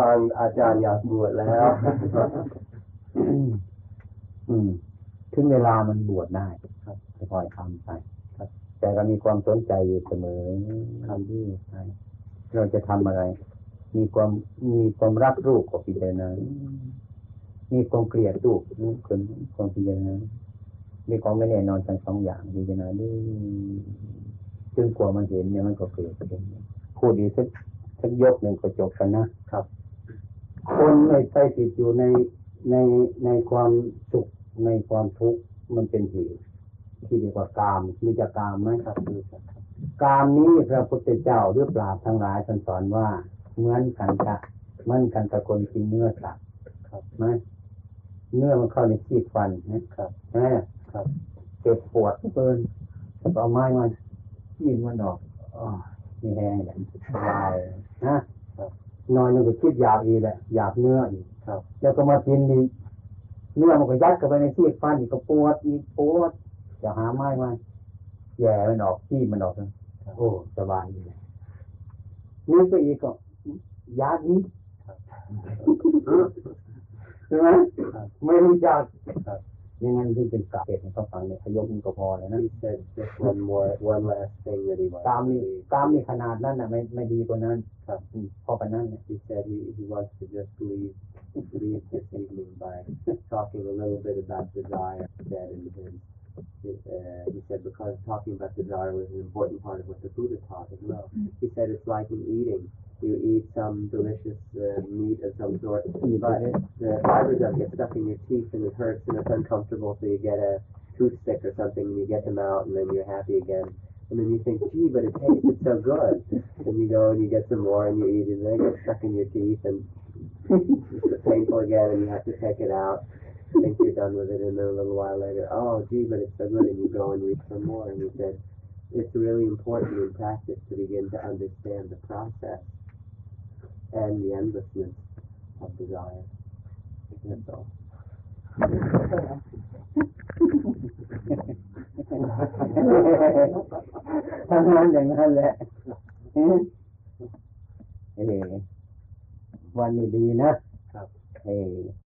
ฟังอาจารย์อยากบวชแล้ว อืมถึงเวลามันบวชได้ครับค่อยๆทำไปครับ แต่ก็มีความสนใจอยู่เสมอทำที่ใช่เราจะทำอะไร มีความมีความรักลูกก็พิจารณามีความเกลียดลูกคนความพิจารณามีความไม่แน่นอนทั้งสองอย่างพิจารณาด้วยจนกว่ามันเห็นเนี่ยมันก็เกิดเองพูดดีสักสักยกหนึ่งก็จบกันนะครับ คนไม่ไปติดอยู่ใน ในในความสุขในความทุกข์มันเป็นเหตุที่เรียกว่ากามมีจะกามไหมครับคือครับกามนี้พระพุทธเจ้าหรือปราบทั้งหลายท่านสอนว่าเหมือนกันกะเหมือนกันกับคนกินเนื้อสัตว์ครับไหมเนื้อมันเข้าในขี้ฟันนะครับใช่ไหมครับเจ็บปวดเกินเอาไม้มาขี้มันออกอ๋อมีแห้งแบบสบายนะนอนนึงก็คิดอยากอีแหละอยากเนื้ออีก แล้วก็มากินดีเนื้อมันก็ยัดเข้าไปในซีกฟันอีกก็ปวดอีกปวดจะหาไม้มาแย่มันออกขี้มันออกนะโอ้สบายเลยนี่ก็อีกก็ยาอีกใช่ไหมไม่รู้จักยังไงถึงเป็นกาเกตให้เขาฟังเนี่ยขยกนี่ก็พอเลยนะ He said just one more, one last thing that he wants กาม to นี่ leave. กามนี่ขนาดนั้นน่ะไม่ไม่ดีกว่านั้นครับอืมพอปานนั้นเนี่ย He said he, he wants to just leave, leave this evening by talking a little bit about desire that in him. Uh, he said because talking about desire was an important part of what the Buddha taught as well. He said it's like in eating. You eat some delicious uh, meat of some sort, but the fibers of it get stuck in your teeth and it hurts and it's uncomfortable, so you get a toothpick or something and you get them out and then you're happy again. And then you think, gee, but it tasted so good. And you go and you get some more and you eat it and then it gets stuck in your teeth and it's painful again and you have to take it out. Think you're done with it and then a little while later, oh gee, but it's so good and you go and reach for more and he said, it's really important in practice to begin to understand the process and the endlessness of desire. That's all. ทำงานอย่างนั้นแหละเอ๊ะเออวันนี้ดีนะ ครับ เออ